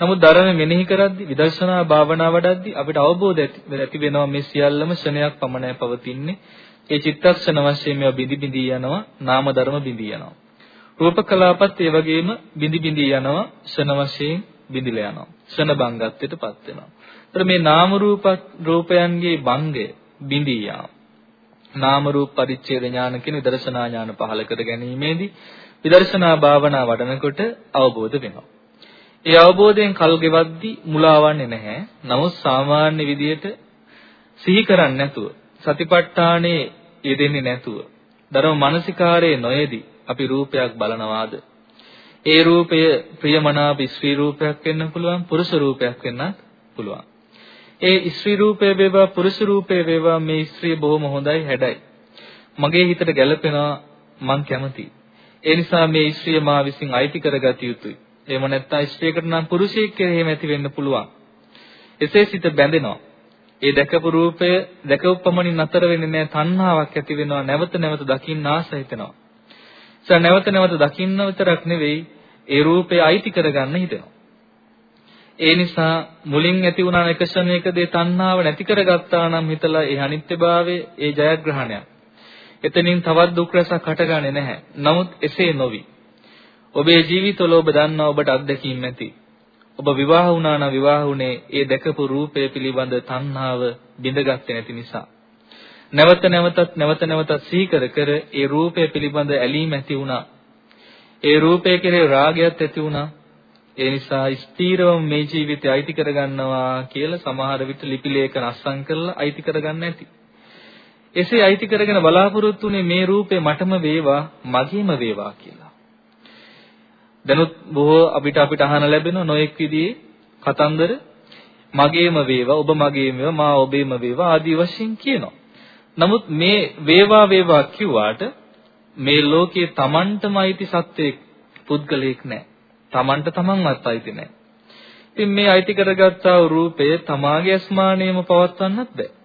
නමුත් ධර්ම මෙනෙහි කරද්දි විදර්ශනා භාවනා වඩද්දි අපිට අවබෝධ ඇති වෙනවා මේ සියල්ලම ක්ෂණයක් පමණයි පවතින්නේ. ඒ චිත්තක්ෂණ වශයෙන් මේවා බිඳි බිඳි යනවා, නාම ධර්ම බිඳි යනවා. රූප කලාපත් ඒ වගේම බිඳි බිඳි යනවා, ක්ෂණ වශයෙන් බිඳිලා යනවා. ක්ෂණ බංගත්වයටපත් වෙනවා. ඒතර මේ නාම රූප රූපයන්ගේ බංගය බිඳී යාම. නාම රූප පරිච්ඡේද ඥාන කියන විදර්ශනා ඥාන පහල කර ගැනීමේදී විදර්ශනා භාවනා වඩනකොට අවබෝධ වෙනවා. ඒ අවබෝධයෙන් කල් ගෙවද්දි මුලාවන්නේ නැහැ. නමුත් සාමාන්‍ය විදියට සිහි කරන්නේ නැතුව සතිපට්ඨානේ යෙදෙන්නේ නැතුව ධර්ම මානසිකාරයේ නොයේදී අපි රූපයක් බලනවාද ඒ රූපය ප්‍රියමනාප ස්ත්‍රී රූපයක් වෙන්න පුළුවන් පුරුෂ රූපයක් වෙන්නත් පුළුවන්. ඒ ස්ත්‍රී රූපය වේවා පුරුෂ රූපය වේවා මේ ස්ත්‍රිය බොහොම හොඳයි හැඩයි. මගේ හිතට ගැළපෙනවා මං කැමතියි. ඒ නිසා මේ ස්ත්‍රිය මා විසින් අයිති කරගත යුතුයි. එහෙම නැත්නම් ස්ත්‍රියකට නම් පුරුෂයෙක් කියලා එහෙම ඇති වෙන්න පුළුවන්. එසේ සිත බැඳෙනවා. ඒ දැකපු රූපය දැකපු පමණින් නතර වෙන්නේ නැහැ තණ්හාවක් ඇති වෙනවා නැවත නැවත දකින්න ආස හිතෙනවා. ඒ නැවත නැවත දකින්න විතරක් නෙවෙයි ඒ රූපය අයිති කරගන්න හිතෙනවා. ඒ නිසා මුලින් ඇති වුණා එක ක්ෂණයකදී තණ්හාව නැති කරගත්තා නම් හිතලා ඒ අනිත්‍යභාවය ඒ ජයග්‍රහණයක්. එතනින් තවත් දුක් රසක් හටගන්නේ නැහැ. නමුත් එසේ නොවි. ඔබේ ජීවිතවල ඔබ දන්නා ඔබට අත්දැකීම් ඇති. ඔබ විවාහ වුණා නම් විවාහ වුණේ ඒ දැකපු රූපය පිළිබඳ තණ්හාව බිඳගත්තේ නැති නිසා. නැවත නැවතත් නැවත නැවතත් සිහි කර කර ඒ රූපය පිළිබඳ ඇලීම ඇති වුණා. ඒ රූපය කෙරේ රාගයත් ඇති වුණා. ඒ නිසා ස්ථීරවම මේ ජීවිතය අයිති කරගන්නවා කියලා සමහර විට ලිපි ලේඛන අස්සම් කරලා අයිති කරගන්න ඇති. එසේ අයිති කරගෙන බලාපොරොත්තු වෙන්නේ මේ රූපේ මටම වේවා මගේම වේවා කියලා. දැනුත් බොහෝ අපිට අපිට අහන ලැබෙන නොඑක් විදිහේ කතන්දර මගේම වේවා ඔබ මගේම වේවා මා ඔබේම වේවා ආදී වශයෙන් කියනවා. නමුත් මේ වේවා වේවා කිව්වාට මේ ලෝකයේ Tamanටම අයිති සත්‍යයක් පුද්ගලයෙක් නැහැ. Tamanට Tamanවත් අයිති නැහැ. ඉතින් මේ අයිති කරගත්තා වූ රූපය තමාගේ අස්මානයේම පවත්වන්නත් බෑ.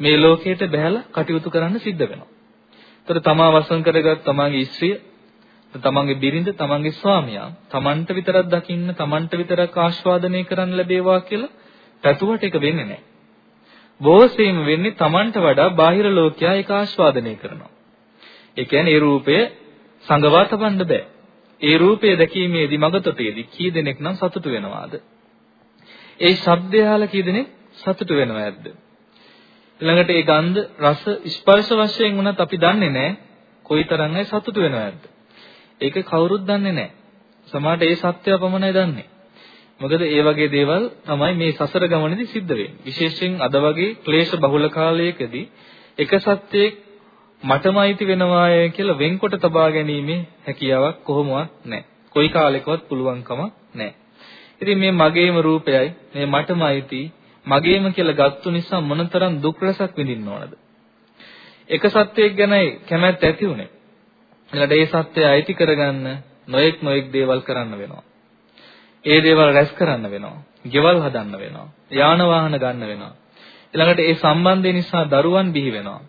මේ ලෝකයට බහැලා කටයුතු කරන්න සිද්ධ වෙනවා. ඒතර තමා වසන් කරගත් තමාගේ ස්ත්‍රිය, තමන්ගේ බිරිඳ, තමන්ගේ ස්වාමියා තමන්ට විතරක් දකින්න, තමන්ට විතරක් ආස්වාදනය කරන්න ලැබේවා කියලා පැතුවට ඒක වෙන්නේ නැහැ. බොහෝසෙයින් වෙන්නේ තමන්ට වඩා බාහිර ලෝකයා ඒක ආස්වාදනය කරනවා. ඒ කියන්නේ ඒ රූපය සංගවා තබන්න බෑ. ඒ රූපය දැකීමේදී මගතොටේදී කී දෙනෙක් නම් සතුටු වෙනවාද? ඒ ශබ්දය අහලා කී දෙනෙක් සතුටු වෙනවද? ඊළඟට ඒ ගන්ධ රස ස්පර්ශ වශයෙන් වුණත් අපි දන්නේ නැහැ කොයිතරම් අය සතුටු වෙනවද? ඒක කවුරුත් දන්නේ නැහැ. සමහරට ඒ සත්‍යය පමණයි දන්නේ. මොකද ඒ වගේ දේවල් තමයි මේ සසර ගමනේදී සිද්ධ වෙන්නේ. විශේෂයෙන් අද වගේ ක්ලේශ බහුල කාලයකදී එක සත්‍යයක් මටම අයිති වෙනවාය කියලා වෙන්කොට තබා ගැනීමේ හැකියාවක් කොහොමවත් නැහැ. කොයි කාලෙකවත් පුළුවන්කම නැහැ. ඉතින් මේ මගේම රූපයයි මේ මටම අයිති මගේම කියලා ගත්තු නිසා මොනතරම් දුක් රසක් විඳින්න ඕනද? එක සත්‍යයක් ගැනයි කැමැත්ත ඇති උනේ. ඊළඟට ඒ සත්‍යය අයිති කරගන්න නොඑක් නොඑක් දේවල් කරන්න වෙනවා. ඒ දේවල් රැස් කරන්න වෙනවා. ගෙවල් හදන්න වෙනවා. යාන වාහන ගන්න වෙනවා. ඊළඟට ඒ සම්බන්ධය නිසා දරුවන් බිහි වෙනවා.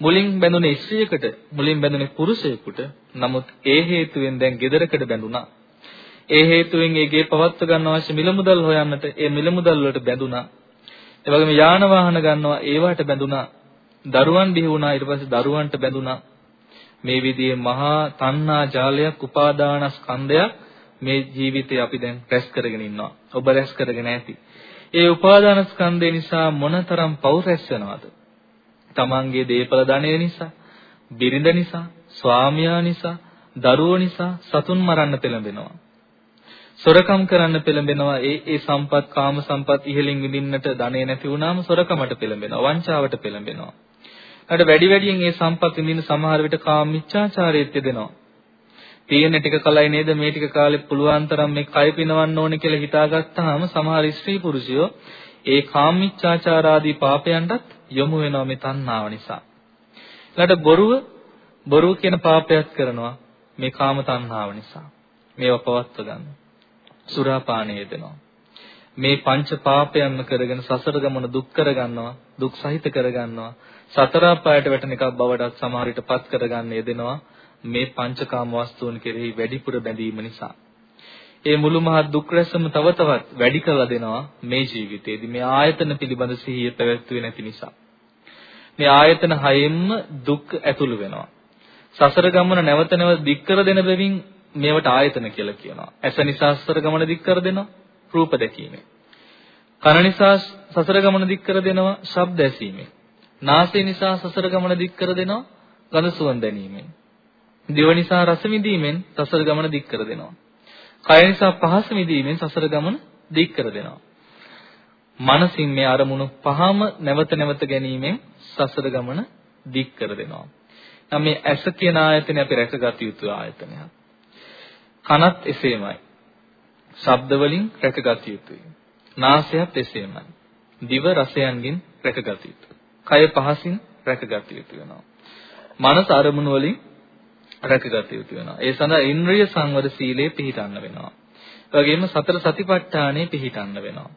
මුලින් බැඳුනේ ස්ත්‍රියකට මුලින් බැඳුනේ පුරුෂයෙකුට නමුත් ඒ හේතුවෙන් දැන් ගෙදරකට බැඳුනා ඒ හේතුවෙන් ඒ ගේ පවත්ව ගන්න අවශ්‍ය මිල මුදල් හොයන්නට ඒ මිල මුදල් වලට බැඳුනා ඒ වගේම යාන වාහන ගන්නවා ඒවට බැඳුනා දරුවන් බිහි වුණා ඊට පස්සේ දරුවන්ට බැඳුනා මේ විදිහේ මහා තණ්හා ජාලයක් උපාදාන ස්කන්ධයක් මේ ජීවිතේ අපි දැන් රැස් කරගෙන ඉන්නවා. ඔබ රැස් කරගෙන ඇති. ඒ උපාදාන ස්කන්ධය නිසා මොනතරම් පව් රැස් වෙනවද? තමන්ගේ දීපල ධනය නිසා, බිරිඳ නිසා, ස්වාමියා නිසා, දරුවෝ නිසා සතුන් මරන්න පෙළඹෙනවා. සොරකම් කරන්න පෙළඹෙනවා. ඒ ඒ සම්පත් කාම සම්පත් ඉහළින් විඳින්නට ධනෙ නැති වුණාම සොරකමට පෙළඹෙනවා. වංචාවට පෙළඹෙනවා. ඊට වැඩි වැඩියෙන් ඒ සම්පත් විඳින සමහර විට කාම මිච්ඡාචාරයේත් යෙදෙනවා. තියෙන ටික කලයි නේද මේ ටික කාලේ පුළුවන් තරම් මේ කය පිනවන්න ඕනේ කියලා හිතාගත්තාම සමහර ස්ත්‍රී පුරුෂයෝ ඒ කාමීච්ඡාචාරාදී පාපයන්ටත් යොමු වෙනවා මේ තණ්හාව නිසා. ඊළඟට බොරුව බොරුව කියන පාපයක් කරනවා මේ කාම තණ්හාව නිසා. මේව පවත්ව ගන්න. සුරාපානය දෙනවා. මේ පංච පාපයන්ම කරගෙන සසර ගමන දුක් කරගන්නවා, දුක් සහිත කරගන්නවා. සතර අපායට වැටෙන එකක් බවටත් සමහර විටපත් කරගන්න යෙදෙනවා. මේ පංචකාම වස්තුන් කෙරෙහි වැඩිපුර බැඳීම නිසා. ඒ මුළු මහත් දුක් රැසම තව තවත් වැඩි කරලා දෙනවා මේ ජීවිතේදී මේ ආයතන පිළිබඳ සිහිය පැවැත්වුවේ නැති නිසා. මේ ආයතන හයෙන්ම දුක් ඇතුළු වෙනවා. සසර ගමන නැවත නැවත දික් කර දෙන බැවින් මේවට ආයතන කියලා කියනවා. ඇස නිසා සසර ගමන දික් කර දෙනවා රූප දැකීමෙන්. කන නිසා සසර ගමන දික් කර දෙනවා ශබ්ද ඇසීමෙන්. නාසය නිසා සසර ගමන දික් කර දෙනවා ගඳ සුවඳ දැනීමෙන්. දිව නිසා රස විඳීමෙන් සසර ගමන දික් කර දෙනවා. කය නිසා පහස විඳීමෙන් සසර ගමන දික් කර දෙනවා. මනසින් මේ අරමුණු පහම නැවත නැවත ගැනීමෙන් සසර ගමන දික් කර දෙනවා. නම් මේ ඇස කියන ආයතනය අපි රැකගත යුතු ආයතනයක්. කනත් එසේමයි. ශබ්ද වලින් රැකගත යුතුයි. නාසයත් එසේමයි. දිව රසයන්ගෙන් රැකගත යුතුයි. කය පහසින් රැකගත යුතු වෙනවා. මනස අරමුණු වලින් රැකගත යුතු වෙනවා. ඒ සඳහා ඉන්ද්‍රිය සංවර සීලේ පිහිටන්න වෙනවා. ඒ වගේම සතර සතිපට්ඨානෙ පිහිටන්න වෙනවා.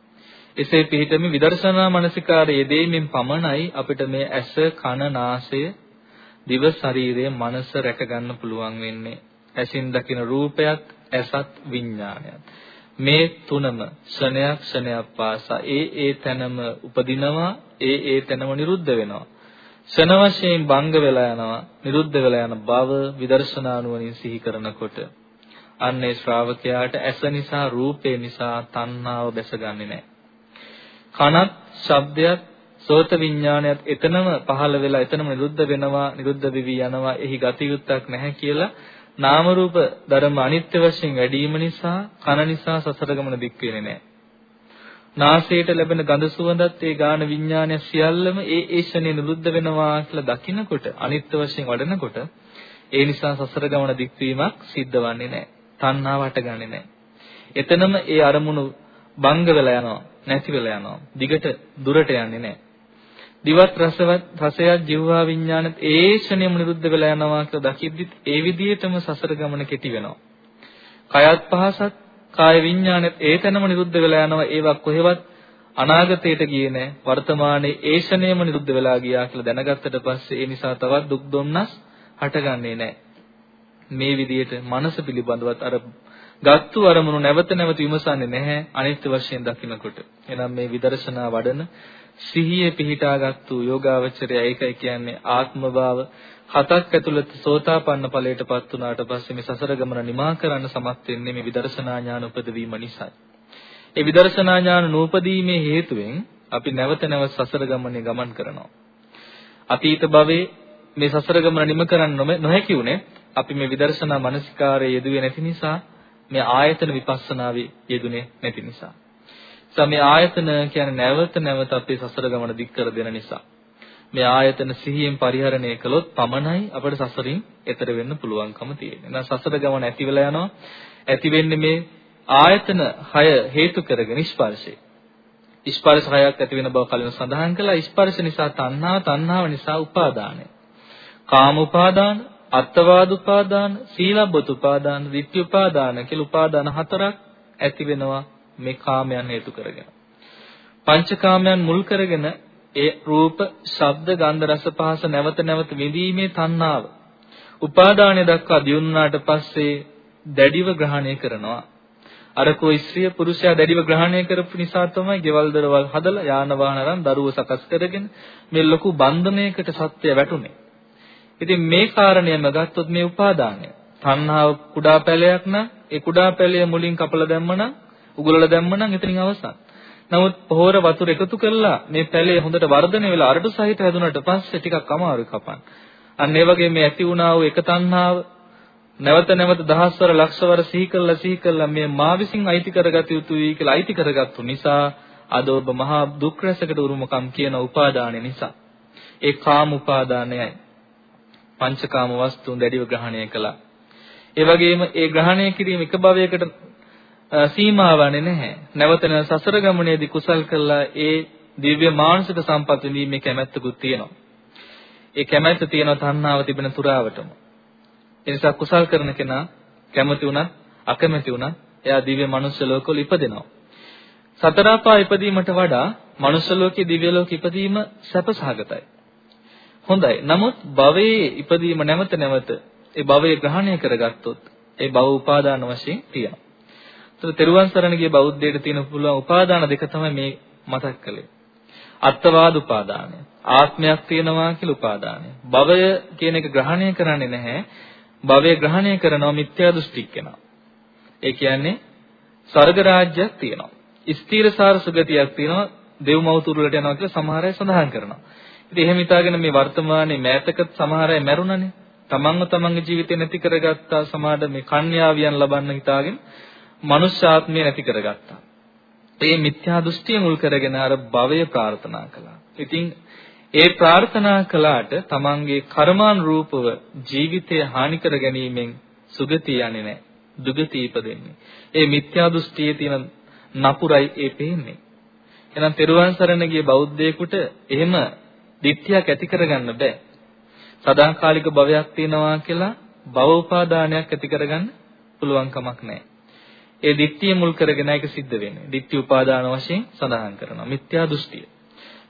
එසේ පිහිටමින් විදර්ශනා මනසිකාරය යෙදීමෙන් පමණයි අපිට මේ ඇස, කන, නාසය, දිව, ශරීරය, මනස රැක ගන්න පුළුවන් වෙන්නේ. ඇසින් දකින රූපයත්, ඇසත්, විඥානයත්. මේ තුනම ක්ෂණයක් ක්ෂණයක් පාසා ඒ ඒ තැනම උපදිනවා, ඒ ඒ තැනම නිරුද්ධ වෙනවා. ක්ෂණ වශයෙන් භංග වෙලා යනවා, නිරුද්ධ වෙලා යන බව විදර්ශනා නුවණින් සිහි කරනකොට අන්නේ ශ්‍රාවකයාට ඇස නිසා රූපේ නිසා තණ්හාව බැසගන්නේ නැහැ. කනත් ශබ්දයක් සෝත විඥානයත් එතනම පහළ වෙලා එතනම නිරුද්ධ වෙනවා නිරුද්ධ වෙවි යනවා එහි ගතියුත්තක් නැහැ කියලා නාම රූප ධර්ම අනිත්‍ය වශයෙන් වැඩිම නිසා කන නිසා සසර ගමන දික් වෙන්නේ නැහැ. නාසයට ලැබෙන ගඳ සුවඳත් ඒ ගාන විඥානය සියල්ලම ඒ ඒ ශනේ නිරුද්ධ වෙනවා කියලා දකිනකොට අනිත්‍ය වශයෙන් වඩනකොට ඒ නිසා සසර ගමන දික්වීමක් සිද්ධ වන්නේ නැහැ. තණ්හාව හටගන්නේ නැහැ. එතනම ඒ අරමුණු බංග වෙලා යනවා. නැති වෙලා යනවා. දිගට දුරට යන්නේ නැහැ. දිවත් රසවත් රසයත් ජීවහා විඥානත් ඒ ක්ෂණයම නිරුද්ධ වෙලා යනවා කියලා දකිද්දිත් ඒ විදිහටම සසර ගමන කෙටි වෙනවා. කයත් පහසත් කාය විඥානෙත් ඒ තැනම නිරුද්ධ වෙලා යනවා ඒවා කොහෙවත් අනාගතයට ගියේ නැහැ වර්තමානයේ ඒ ක්ෂණයම නිරුද්ධ වෙලා ගියා කියලා දැනගත්තට පස්සේ ඒ නිසා තවත් දුක් දුම්නස් හටගන්නේ නැහැ මේ විදිහට මනස පිළිබඳවත් අර ගත්තු අරමුණු නැවත නැවත විමසන්නේ නැහැ අනිත්‍ය වශයෙන් දකිනකොට. එහෙනම් මේ විදර්ශනා වඩන සිහියේ පිහිටාගත්තු යෝගාවචරය ඒකයි කියන්නේ ආත්ම භාව හතක් ඇතුළත සෝතාපන්න ඵලයටපත් වුණාට පස්සේ මේ සසර ගමන නිමා කරන්න සමත් වෙන්නේ මේ විදර්ශනා ඥාන උපදවීම නිසායි. ඒ විදර්ශනා ඥාන නූපදීමේ හේතුවෙන් අපි නැවත නැවත සසර ගමනේ ගමන් කරනවා. අතීත භවයේ මේ සසර ගමන නිම කරන්න නොහැකි උනේ අපි මේ විදර්ශනා මනසිකාරයේ යෙදුවේ නැති නිසා මේ ආයතන විපස්සනාවේ යෙදුනේ නැති නිසා. නිසා මේ ආයතන කියන්නේ නැවත නැවත අපේ සසර ගමන දික් කර දෙන නිසා. මේ ආයතන සිහියෙන් පරිහරණය කළොත් පමණයි අපට සසරින් එතර වෙන්න පුළුවන්කම තියෙන්නේ. එහෙනම් සසර ගමන ඇති වෙලා යනවා. ඇති වෙන්නේ මේ ආයතන 6 හේතු කරගෙන ස්පර්ශය. ස්පර්ශ හයක් ඇති වෙන බව කලින් සඳහන් කළා. ස්පර්ශ නිසා තණ්හා, තණ්හාව නිසා උපාදානය. කාම උපාදාන, අත්වාද උපාදාන, සීලබ්බත උපාදාන, විත්‍ය උපාදාන කියලා උපාදාන හතරක් ඇති වෙනවා මේ කාමයන් හේතු කරගෙන. පංචකාමයන් මුල් කරගෙන ඒ රූප, ශබ්ද, ගන්ධ, රස, පහස නැවත නැවත විඳීමේ තණ්හාව උපාදානය දක්වා දියුණුවාට පස්සේ දැඩිව ග්‍රහණය කරනවා. අර කෝ ස්ත්‍රිය පුරුෂයා දැඩිව ග්‍රහණය කරපු නිසා තමයි ගෙවල් දරවල් හදලා යාන වාහන අරන් දරුවෝ සකස් කරගෙන මේ ලොකු බන්ධනයකට සත්‍ය වැටුනේ. ඉතින් මේ කාරණයම ගත්තොත් මේ උපාදානය. තණ්හාව කුඩා පැලයක් නම් ඒ කුඩා පැලය මුලින් කපලා දැම්මනම් උගලලා දැම්මනම් එතනින් අවසන්. නමුත් පොහොර වතුර එකතු කරලා මේ පැලේ හොඳට වර්ධනය වෙලා අරටු සහිත හැදුනට පස්සේ ටිකක් අමාරුයි කපන්න. අන්න ඒ වගේ මේ ඇති වුණා වූ එක තණ්හාව නැවත නැවත දහස්වර ලක්ෂවර සිහි කළා සිහි කළා මේ මා විසින් අයිති කරගත යුතුයි කියලා අයිති කරගත්තු නිසා අද ඔබ මහා දුක් රැසකට උරුමකම් කියන උපාදානය නිසා ඒ කාම උපාදානයයි පංචකාම වස්තුන් දැඩිව ග්‍රහණය කළා. ඒ වගේම ඒ ග්‍රහණය කිරීම එක භවයකට සීමාවන්නේ නැහැ. නැවත සසර ගමනේදී කුසල් කළා ඒ දිව්‍ය මානසික සම්පත් විඳීමේ කැමැත්තකුත් තියෙනවා. ඒ කැමැත්ත තියෙන තණ්හාව තිබෙන තුරාවටම. ඒ නිසා කුසල් කරන කෙනා කැමති වුණත් අකමැති වුණත් එයා දිව්‍ය මනුෂ්‍ය ලෝකවල ඉපදෙනවා. සතර අපා ඉපදීමට වඩා මනුෂ්‍ය ලෝකයේ දිව්‍ය ලෝක ඉපදීම සැපසහගතයි. හොඳයි. නමුත් භවයේ ඉපදීම නැවත නැවත ඒ භවය ග්‍රහණය කරගත්තොත් ඒ භව උපාදාන වශයෙන් තියෙනවා. ඒතර තෙරුවන් සරණ ගිය බෞද්ධයට තියෙන පුළුවන් උපාදාන දෙක තමයි මේ මතක් කළේ. අත්වාද උපාදානය. ආත්මයක් තියෙනවා කියලා උපාදානය. භවය කියන එක ග්‍රහණය කරන්නේ නැහැ. භවය ග්‍රහණය කරනවා මිත්‍යා දෘෂ්ටික් කෙනා. ඒ කියන්නේ ස්වර්ග රාජ්‍යයක් තියෙනවා. ස්ථීරසාර සුගතියක් තියෙනවා. දෙව්මවතුරු වලට යනවා කියලා සමහර අය සඳහන් කරනවා. ඉතින් එහෙම හිතාගෙන මේ වර්තමානයේ මෑතක සමහර අය මැරුණනේ. තමන්ව තමන්ගේ ජීවිතේ නැති කරගත්තා සමහර මේ කන්‍යාවියන් ලබන්න හිතාගෙන මනුෂ්‍යාත්මය නැති කරගත්තා. ඒ මිත්‍යා දෘෂ්ටිය මුල් කරගෙන අර භවය ප්‍රාර්ථනා කළා. ඉතින් ඒ ප්‍රාර්ථනා කළාට තමන්ගේ කර්මානුරූපව ජීවිතය හානි කර ගැනීමෙන් සුගතිය යන්නේ නැහැ. දුගති ඉපදෙන්නේ. ඒ මිත්‍යා දෘෂ්ටියේ තියෙන නපුරයි ඒ පේන්නේ. එහෙනම් තෙරුවන් සරණ ගිය බෞද්ධයෙකුට එහෙම ditthියක් ඇති කරගන්න බෑ. සදාකාලික භවයක් තියෙනවා කියලා භව උපාදානයක් ඇති කරගන්න පුළුවන් කමක් නැහැ. ඒ ditthිය මුල් කරගෙන ඒක සිද්ධ වෙන්නේ. ditthි උපාදාන වශයෙන් සඳහන් කරනවා. මිත්‍යා දෘෂ්ටිය.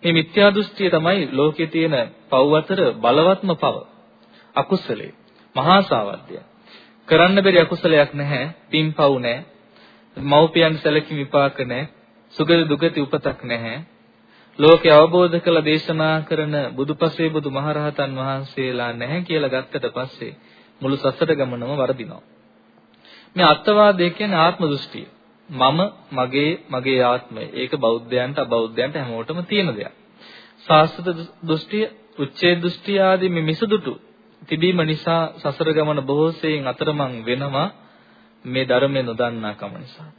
මේ මිත්‍යා දෘෂ්ටිය තමයි ලෝකයේ තියෙන පව් අතර බලවත්ම පව. අකුසලේ. මහා සාවද්‍ය. කරන්න බැරි අකුසලයක් නැහැ. පින් පව් නැහැ. මව්පියන් සැලකීම් විපාක නැහැ. සුගති දුගති උපතක් නැහැ. ලෝකේ අවබෝධ කළ දේශනා කරන බුදුපසේ බුදු මහරහතන් වහන්සේලා නැහැ කියලා ගත්තට පස්සේ මුළු සසර ගමනම වර්ධිනවා. මේ අත්වාදය කියන්නේ ආත්ම දෘෂ්ටිය. මම මගේ මගේ ආත්මය. ඒක බෞද්ධයන්ට අබෞද්ධයන්ට හැමෝටම තියෙන දෙයක්. සාස්ත්‍ව දෘෂ්ටිය, උච්ඡේද දෘෂ්ටිය ආදී මේ මිසදුටු තිබීම නිසා සසර ගමන බොහෝසෙයින් අතරමං වෙනවා මේ ධර්මය නොදන්නාකම නිසා.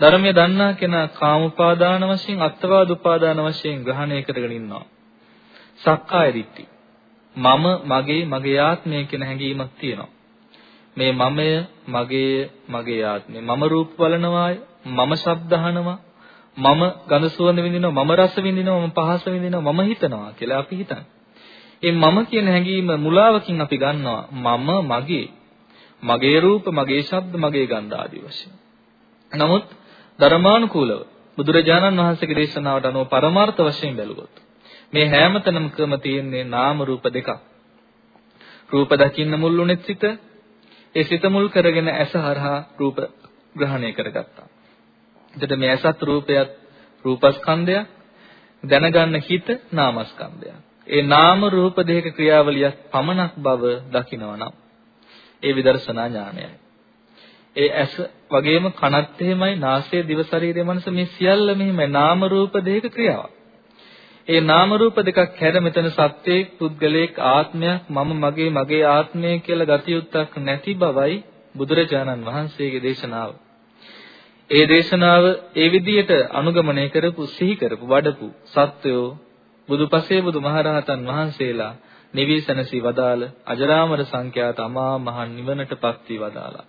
ධර්මය දන්නා කෙනා කාමෝපාදාන වශයෙන් අත්වාද උපාදාන වශයෙන් ග්‍රහණය කරගෙන ඉන්නවා. සක්කාය දිට්ඨි. මම මගේ මගේ ආත්මය කියන හැඟීමක් තියෙනවා. මේ මමය මගේ මගේ ආත්මය මම රූප බලනවාය මම ශබ්ද අහනවා මම ගඳ සුවඳ විඳිනවා මම රස විඳිනවා මම පහස විඳිනවා මම හිතනවා කියලා අපි හිතන්නේ. ඒ මම කියන හැඟීම මුලාවකින් අපි ගන්නවා මම මගේ මගේ රූප මගේ ශබ්ද මගේ ගන්ධ ආදී වශයෙන්. නමුත් ධර්මානුකූලව බුදුරජාණන් වහන්සේගේ දේශනාවට අනුව පරමාර්ථ වශයෙන් බැලුවොත් මේ හැමතැනකම තියෙන්නේ නාම රූප දෙකක්. රූප දකින්න මුල්ුණෙත් සිත ඒ සිත මුල් කරගෙන ඇස හරහා රූප ග්‍රහණය කරගත්තා. එතකොට මේ ඇසත් රූපයත් රූපස්කන්ධයක් දැනගන්න හිත නාමස්කන්ධයක්. ඒ නාම රූප දෙක ක්‍රියාවලියක් පමණක් බව දකිනවනම් ඒ විදර්ශනා ඥානයයි. ඒ ඇස වගේම කනත් එහෙමයි නාසය දිව ශරීරය මනස මේ සියල්ල මෙහිමයි නාම රූප දෙක ක්‍රියාවක්. ඒ නාම රූප දෙකක් හැර මෙතන සත්‍යයක් පුද්ගලයෙක් ආත්මයක් මම මගේ මගේ ආත්මය කියලා ගතියුත්තක් නැති බවයි බුදුරජාණන් වහන්සේගේ දේශනාව. ඒ දේශනාව ඒ විදිහට අනුගමනය කරපු සිහි කරපු වඩපු සත්වයෝ බුදුපසේ බුදුමහරහතන් වහන්සේලා නිවිසනසි වදාළ අජරාමර සංඛ්‍යාත අමා මහ නිවනටපත් වී වදාලා.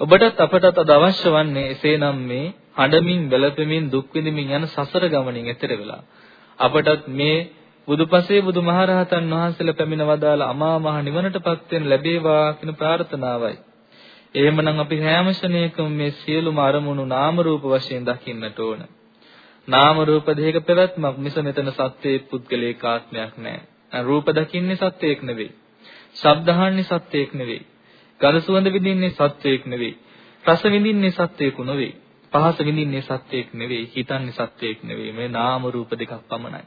ඔබටත් අපටත් අද අවශ්‍ය වන්නේ එසේනම් මේ හඬමින් වැළපෙමින් දුක් විඳින්මින් යන සසර ගමනින් එතෙර වෙලා අපටත් මේ බුදුපසේ බුදුමහරහතන් වහන්සේලා පැමිණ වදාළ අමා මහ නිවනටපත් වෙන ලැබේවා කියන ප්‍රාර්ථනාවයි. එහෙමනම් අපි හැම ශරණයකම මේ සියලුම අරමුණු නාම රූප වශයෙන් දකින්නට ඕන. නාම රූප දෙක පැවැත්මක් මිස මෙතන සත්‍යයේ පුද්ගලික ආත්මයක් නැහැ. රූප දකින්නේ සත්‍යයක් නෙවෙයි. ශබ්ද අහන්නේ සත්‍යයක් නෙවෙයි. ගඳ සුවඳ විඳින්නේ සත්‍යයක් නෙවෙයි. රස විඳින්නේ සත්‍යයක් නෙවෙයි. පහස විඳින්නේ සත්‍යයක් නෙවෙයි. හිතන්නේ සත්‍යයක් නෙවෙයි. මේ නාම රූප දෙකක් පමණයි.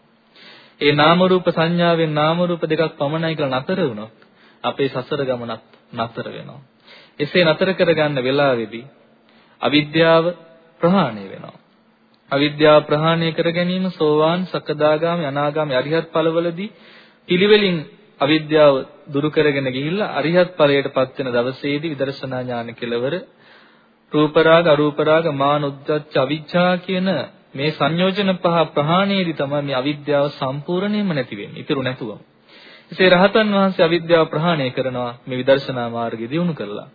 ඒ නාම රූප සංඥාවෙන් නාම රූප දෙකක් පමණයි කියලා නතර වුණොත් අපේ සසර ගමනත් නතර වෙනවා. එසේ නතර කරගන්න වෙලාවේදී අවිද්‍යාව ප්‍රහාණය වෙනවා. අවිද්‍යාව ප්‍රහාණය කර ගැනීම සෝවාන් සකදාගාමි අනාගාමි අරිහත් ඵලවලදී පිළිවෙලින් අවිද්‍යාව දුරු කරගෙන ගිහිල්ලා අරිහත් ඵලයටපත් වෙන දවසේදී විදර්ශනා ඥාන කෙලවර රූපරාග අරූපරාග මාන උද්දච්ච අවිජ්ජා කියන මේ සංයෝජන පහ ප්‍රහාණයේදී තමයි මේ අවිද්‍යාව සම්පූර්ණයෙන්ම නැති වෙන්නේ. ඉතුරු නැතුවම. එසේ රහතන් වහන්සේ අවිද්‍යාව ප්‍රහාණය කරනවා මේ විදර්ශනා මාර්ගය දියුණු කළා.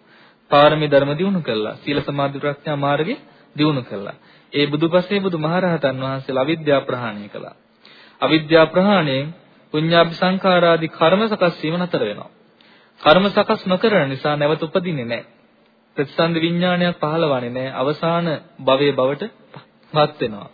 පාරමී ධර්ම දියුණු කළා. සීල සමාධි ප්‍රඥා මාර්ගය දියුණු කළා. ඒ බුදුපසේ බුදුමහරහතන් වහන්සේලා අවිද්‍යාව ප්‍රහාණය කළා. අවිද්‍යාව ප්‍රහාණයෙන් පුඤ්ඤාභි සංඛාරාදී කර්ම සකස් වීම නතර වෙනවා. කර්ම සකස් නොකරන නිසා නැවත උපදින්නේ නැහැ. ප්‍රතිසන්ද විඥානයක් පහළවන්නේ නැහැ. අවසාන භවයේ බවට පත් වෙනවා.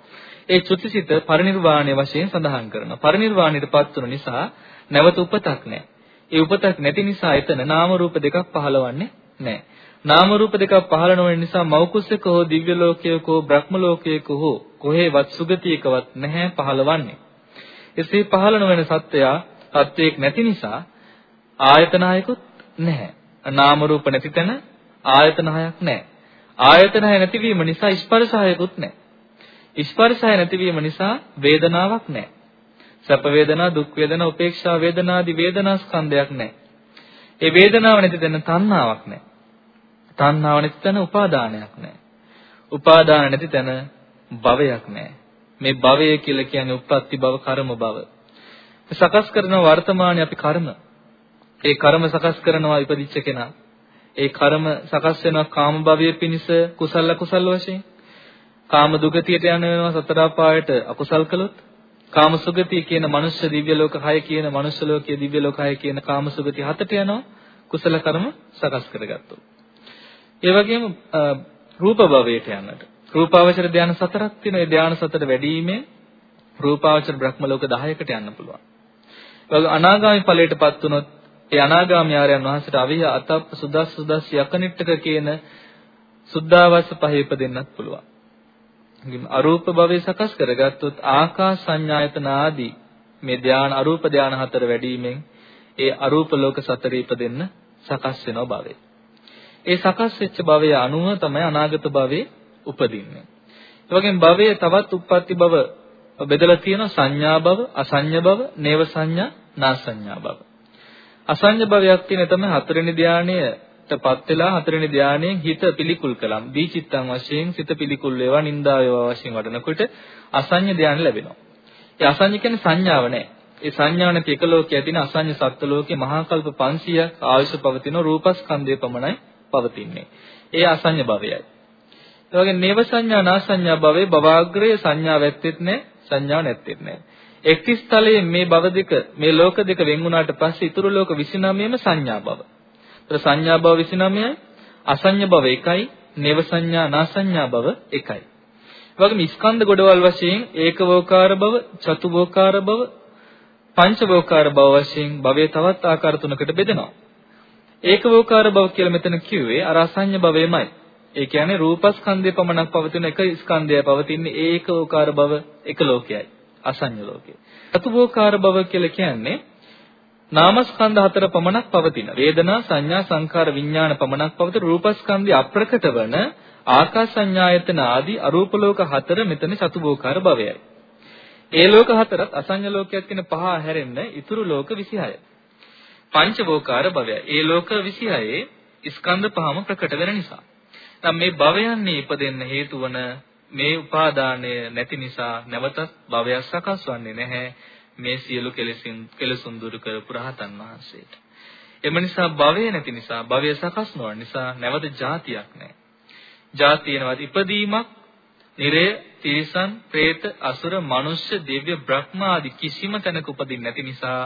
ඒ චුතිසිත පරිණිරවාණය වශයෙන් සඳහන් කරනවා. පරිණිරවාණයටපත් වුන නිසා නැවත උපතක් නැහැ. ඒ උපතක් නැති නිසා එතන නාම රූප දෙකක් පහළවන්නේ නැහැ. නාම රූප දෙකක් පහළ නොවන නිසා මෞකුස්සක හෝ දිව්‍ය ලෝකයක හෝ බ්‍රහ්ම ලෝකයක හෝ කොහේවත් සුගතියකවත් නැහැ පහළවන්නේ. එසේ පහළ නොවන සත්‍යය සත්‍යයක් නැති නිසා ආයතන හයකුත් නැහැ. නාම රූප නැති තැන ආයතන හයක් නැහැ. ආයතන හය නැතිවීම නිසා ස්පර්ශ හයකුත් නැහැ. ස්පර්ශය නැතිවීම නිසා වේදනාවක් නැහැ. සැප වේදනා, දුක් වේදනා, උපේක්ෂා වේදනා ආදී වේදනා ස්කන්ධයක් නැහැ. ඒ වේදනාව නැති තැන තණ්හාවක් නැහැ. තණ්හාව නැති තැන උපාදානයක් නැහැ. උපාදාන නැති තැන භවයක් නැහැ. මේ භවය කියලා කියන්නේ උප්පත්ති භව, කර්ම භව. සකස් කරන වර්තමානයේ අපි කර්ම. ඒ කර්ම සකස් කරනවා ඉපදිච්ච කෙනා. ඒ කර්ම සකස් වෙනවා කාම භවයේ පිනිස කුසල කුසල වශයෙන්. කාම දුගතියට යන වෙනවා සතර අපායට අකුසල් කළොත්. කාම සුගතිය කියන මනුෂ්‍ය දිව්‍ය ලෝක 6 කියන මනුෂ්‍ය ලෝකයේ දිව්‍ය ලෝක 6 කියන කාම සුගතිය හතට යනවා කුසල කර්ම සකස් කරගත්තොත්. ඒ වගේම රූප භවයට යන්නට. රූපාවචර ධානය සතරක් තියෙනවා. ඒ ධානය සතර වැඩිීමෙන් රූපාවචර බ්‍රහ්ම ලෝක 10කට යන්න පුළුවන්. ඒ වගේ අනාගාමී ඵලයටපත් වුණොත් ඒ අනාගාමී ආර්යයන් වහන්සේට අවිය අතප්ප සුදස් සුදස් යකනිට්ටක කියන සුද්ධාවස්ස පහේ ඉපදෙන්නත් පුළුවන්. අරූප භවයේ සකස් කරගත්තොත් ආකාස සංඥායතන ආදී මේ ධාන අරූප ධාන හතර වැඩිවීමෙන් ඒ අරූප ලෝක සතරේ ඉපදෙන්න සකස් වෙනවා භවය. ඒ සකස් වෙච්ච භවය අනුව තමයි අනාගත භවයේ උපදින්නේ. ඒ වගේම භවයේ තවත් උප්පත්ති භව බෙදලා තියෙනවා සංඥා භව, අසඤ්ඤ භව, නේව සංඥා, නාසඤ්ඤා භව. අසඤ්ඤ භවයක් තියෙන තමයි හතරෙනි ධානයටපත් වෙලා හතරෙනි ධානයෙන් හිත පිළිකුල් කළම්. දීචිත්තං වශයෙන් සිත පිළිකුල් වේවා, නින්දා වේවා වශයෙන් වඩනකොට අසඤ්ඤ ධානය ලැබෙනවා. ඒ අසඤ්ඤ කියන්නේ සංඥාව නෑ. ඒ සංඥා නැති එක ලෝකයේ තියෙන අසඤ්ඤ සත්ත්ව ලෝකේ මහා කල්ප 500ක් ආයුෂ පවතින රූපස්කන්ධය පමණයි පවතින්නේ. ඒ අසඤ්ඤ භවයයි. ඒ වගේ නේව සංඥා නාසඤ්ඤා භවයේ භවාග්‍රයේ සංඥා වැත්තේත් නැහැ සංඥා නැත්තේත් නැහැ. එක්තිස් තලයේ මේ භව දෙක මේ ලෝක දෙක වෙන් වුණාට පස්සේ ඊතුරු ලෝක 29ම සංඥා භව. ඒතර සංඥා භව 29යි අසඤ්ඤ භව 1යි නේව සංඥා නාසඤ්ඤා භව 1යි. වගේම ස්කන්ධ ගොඩවල් වශයෙන් ඒකවෝකාර භව, චතුවෝකාර භව, පංචවෝකාර භව වශයෙන් භවයේ තවත් ආකාර තුනකට බෙදෙනවා. ඒකවෝකාර භව කියලා මෙතන කිව්වේ අර අසඤ්ඤ භවයමයි. ඒ කියන්නේ රූපස්කන්ධය පමණක් පවතින එක ස්කන්ධයයි පවතින්නේ ඒකෝකාර භව එක ලෝකයයි අසඤ්ඤ ලෝකය. චතුෝකාර භව කියලා කියන්නේ නාමස්කන්ධ හතර පමණක් පවතින වේදනා සංඥා සංකාර විඥාන පමණක් පවතින රූපස්කන්ධය අප්‍රකට වන ආකාස සංඥායතන ආදී අරූප ලෝක හතර මෙතන චතුෝකාර භවයයි. ඒ ලෝක හතරත් අසඤ්ඤ ලෝකයක් කියන පහ හැරෙන්න ඉතුරු ලෝක 26. පංචවෝකාර භවයයි. ඒ ලෝක 26 ස්කන්ධ පහම ප්‍රකට වෙන නිසා. නැත්නම් මේ භවයන්නේ ඉපදෙන්න හේතු වන මේ උපාදානය නැති නිසා නැවතත් භවයක් සකස් වන්නේ නැහැ මේ සියලු කෙලෙසින් කෙලසුන් දුරු කරපු රහතන් වහන්සේට. එම නිසා භවය නැති නිසා භවය සකස් නොවන නිසා නැවත ජාතියක් නැහැ. ජාතියනවත් ඉපදීමක්, නිරය, තිරිසන්, പ്രേත, අසුර, මනුෂ්‍ය, දිව්‍ය, බ්‍රහ්ම ආදී කිසිම තැනක උපදින්නේ නැති නිසා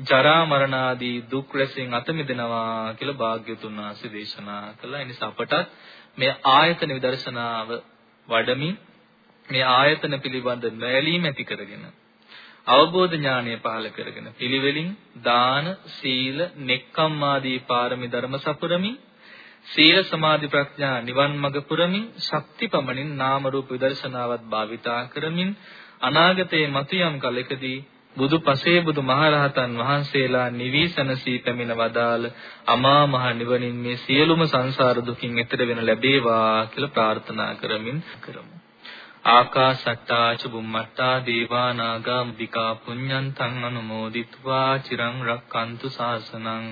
ජරා මරණ ආදී දුක් රැසෙන් අත මිදෙනවා කියලා භාග්‍යතුන් වහන්සේ දේශනා කළා. ඒ නිසා අපට මේ ආයතන විදර්ශනාව වඩමින් මේ ආයතන පිළිබඳ නොඇලීම ඇති කරගෙන අවබෝධ ඥානය පහළ කරගෙන පිළිවෙලින් දාන සීල නෙක්ඛම් ආදී පාරමී ධර්ම සපුරමින් සීල සමාධි ප්‍රඥා නිවන් මඟ පුරමින් ශක්ති පමණින් නාම රූප විදර්ශනාවත් භාවිතා කරමින් අනාගතයේ මතුයම් කලකදී බුදු පසේ බුදු මහරහතන් වහන්සේලා නිවිසනසී පැමිණ වදාළ අමා මහ නිවනින් මේ සියලුම සංසාර දුකින් එතර වෙන ලැබේවා කියලා ප්‍රාර්ථනා කරමින් කරමු. ආකාශට්ටා චුම්මට්ටා දේවා නාග මුදිකා පුඤ්ඤන්තං අනුමෝදිත්වා චිරං රක්칸තු සාසනං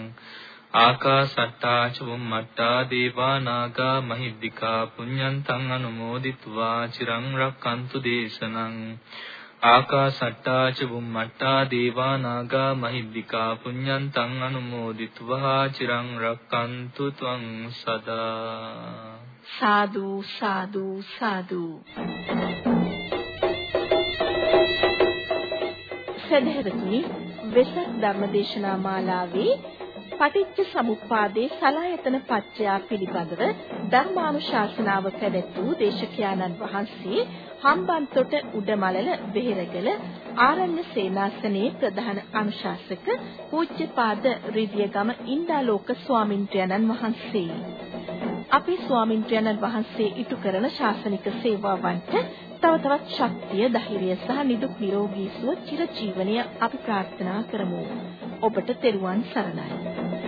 ආකාශට්ටා චුම්මට්ටා දේවා නාග මහිද්దికා පුඤ්ඤන්තං අනුමෝදිත්වා චිරං රක්칸තු දේශනං ආකාසට්ටා ච බුම්මට්ටා දේවා නාග මහිද්దికා පුඤ්ඤන්තං අනුමෝදිත्वा චිරං රක්칸තු ත්වං සදා සාදු සාදු සාදු. සදහෙතුනි වෙසක් ධර්මදේශනා මාලාවේ පටිච්ච සමුප්පාදේ සලායතන පත්‍යා පිළිබඳව ධර්මානුශාසනාව පැවැත් වූ දේශකයාණන් වහන්සේ හම්බන්තොට උඩමලල වෙහෙරගල ආරණ්‍ය සේනාසනයේ ප්‍රධාන අනුශාසක පූජ්‍යපාද රිදියගම ඉන්දාලෝක ස්වාමින්ත්‍රයන්න් වහන්සේ. අපේ ස්වාමින්ත්‍රයන්න් වහන්සේ ඉටු කරන ශාසනික සේවාවන්ට තව තවත් ශක්තිය, ධෛර්යය සහ නිදුක් නිරෝගී සුව චිරජීවනය අපි ප්‍රාර්ථනා කරමු. ඔබට තෙරුවන් සරණයි.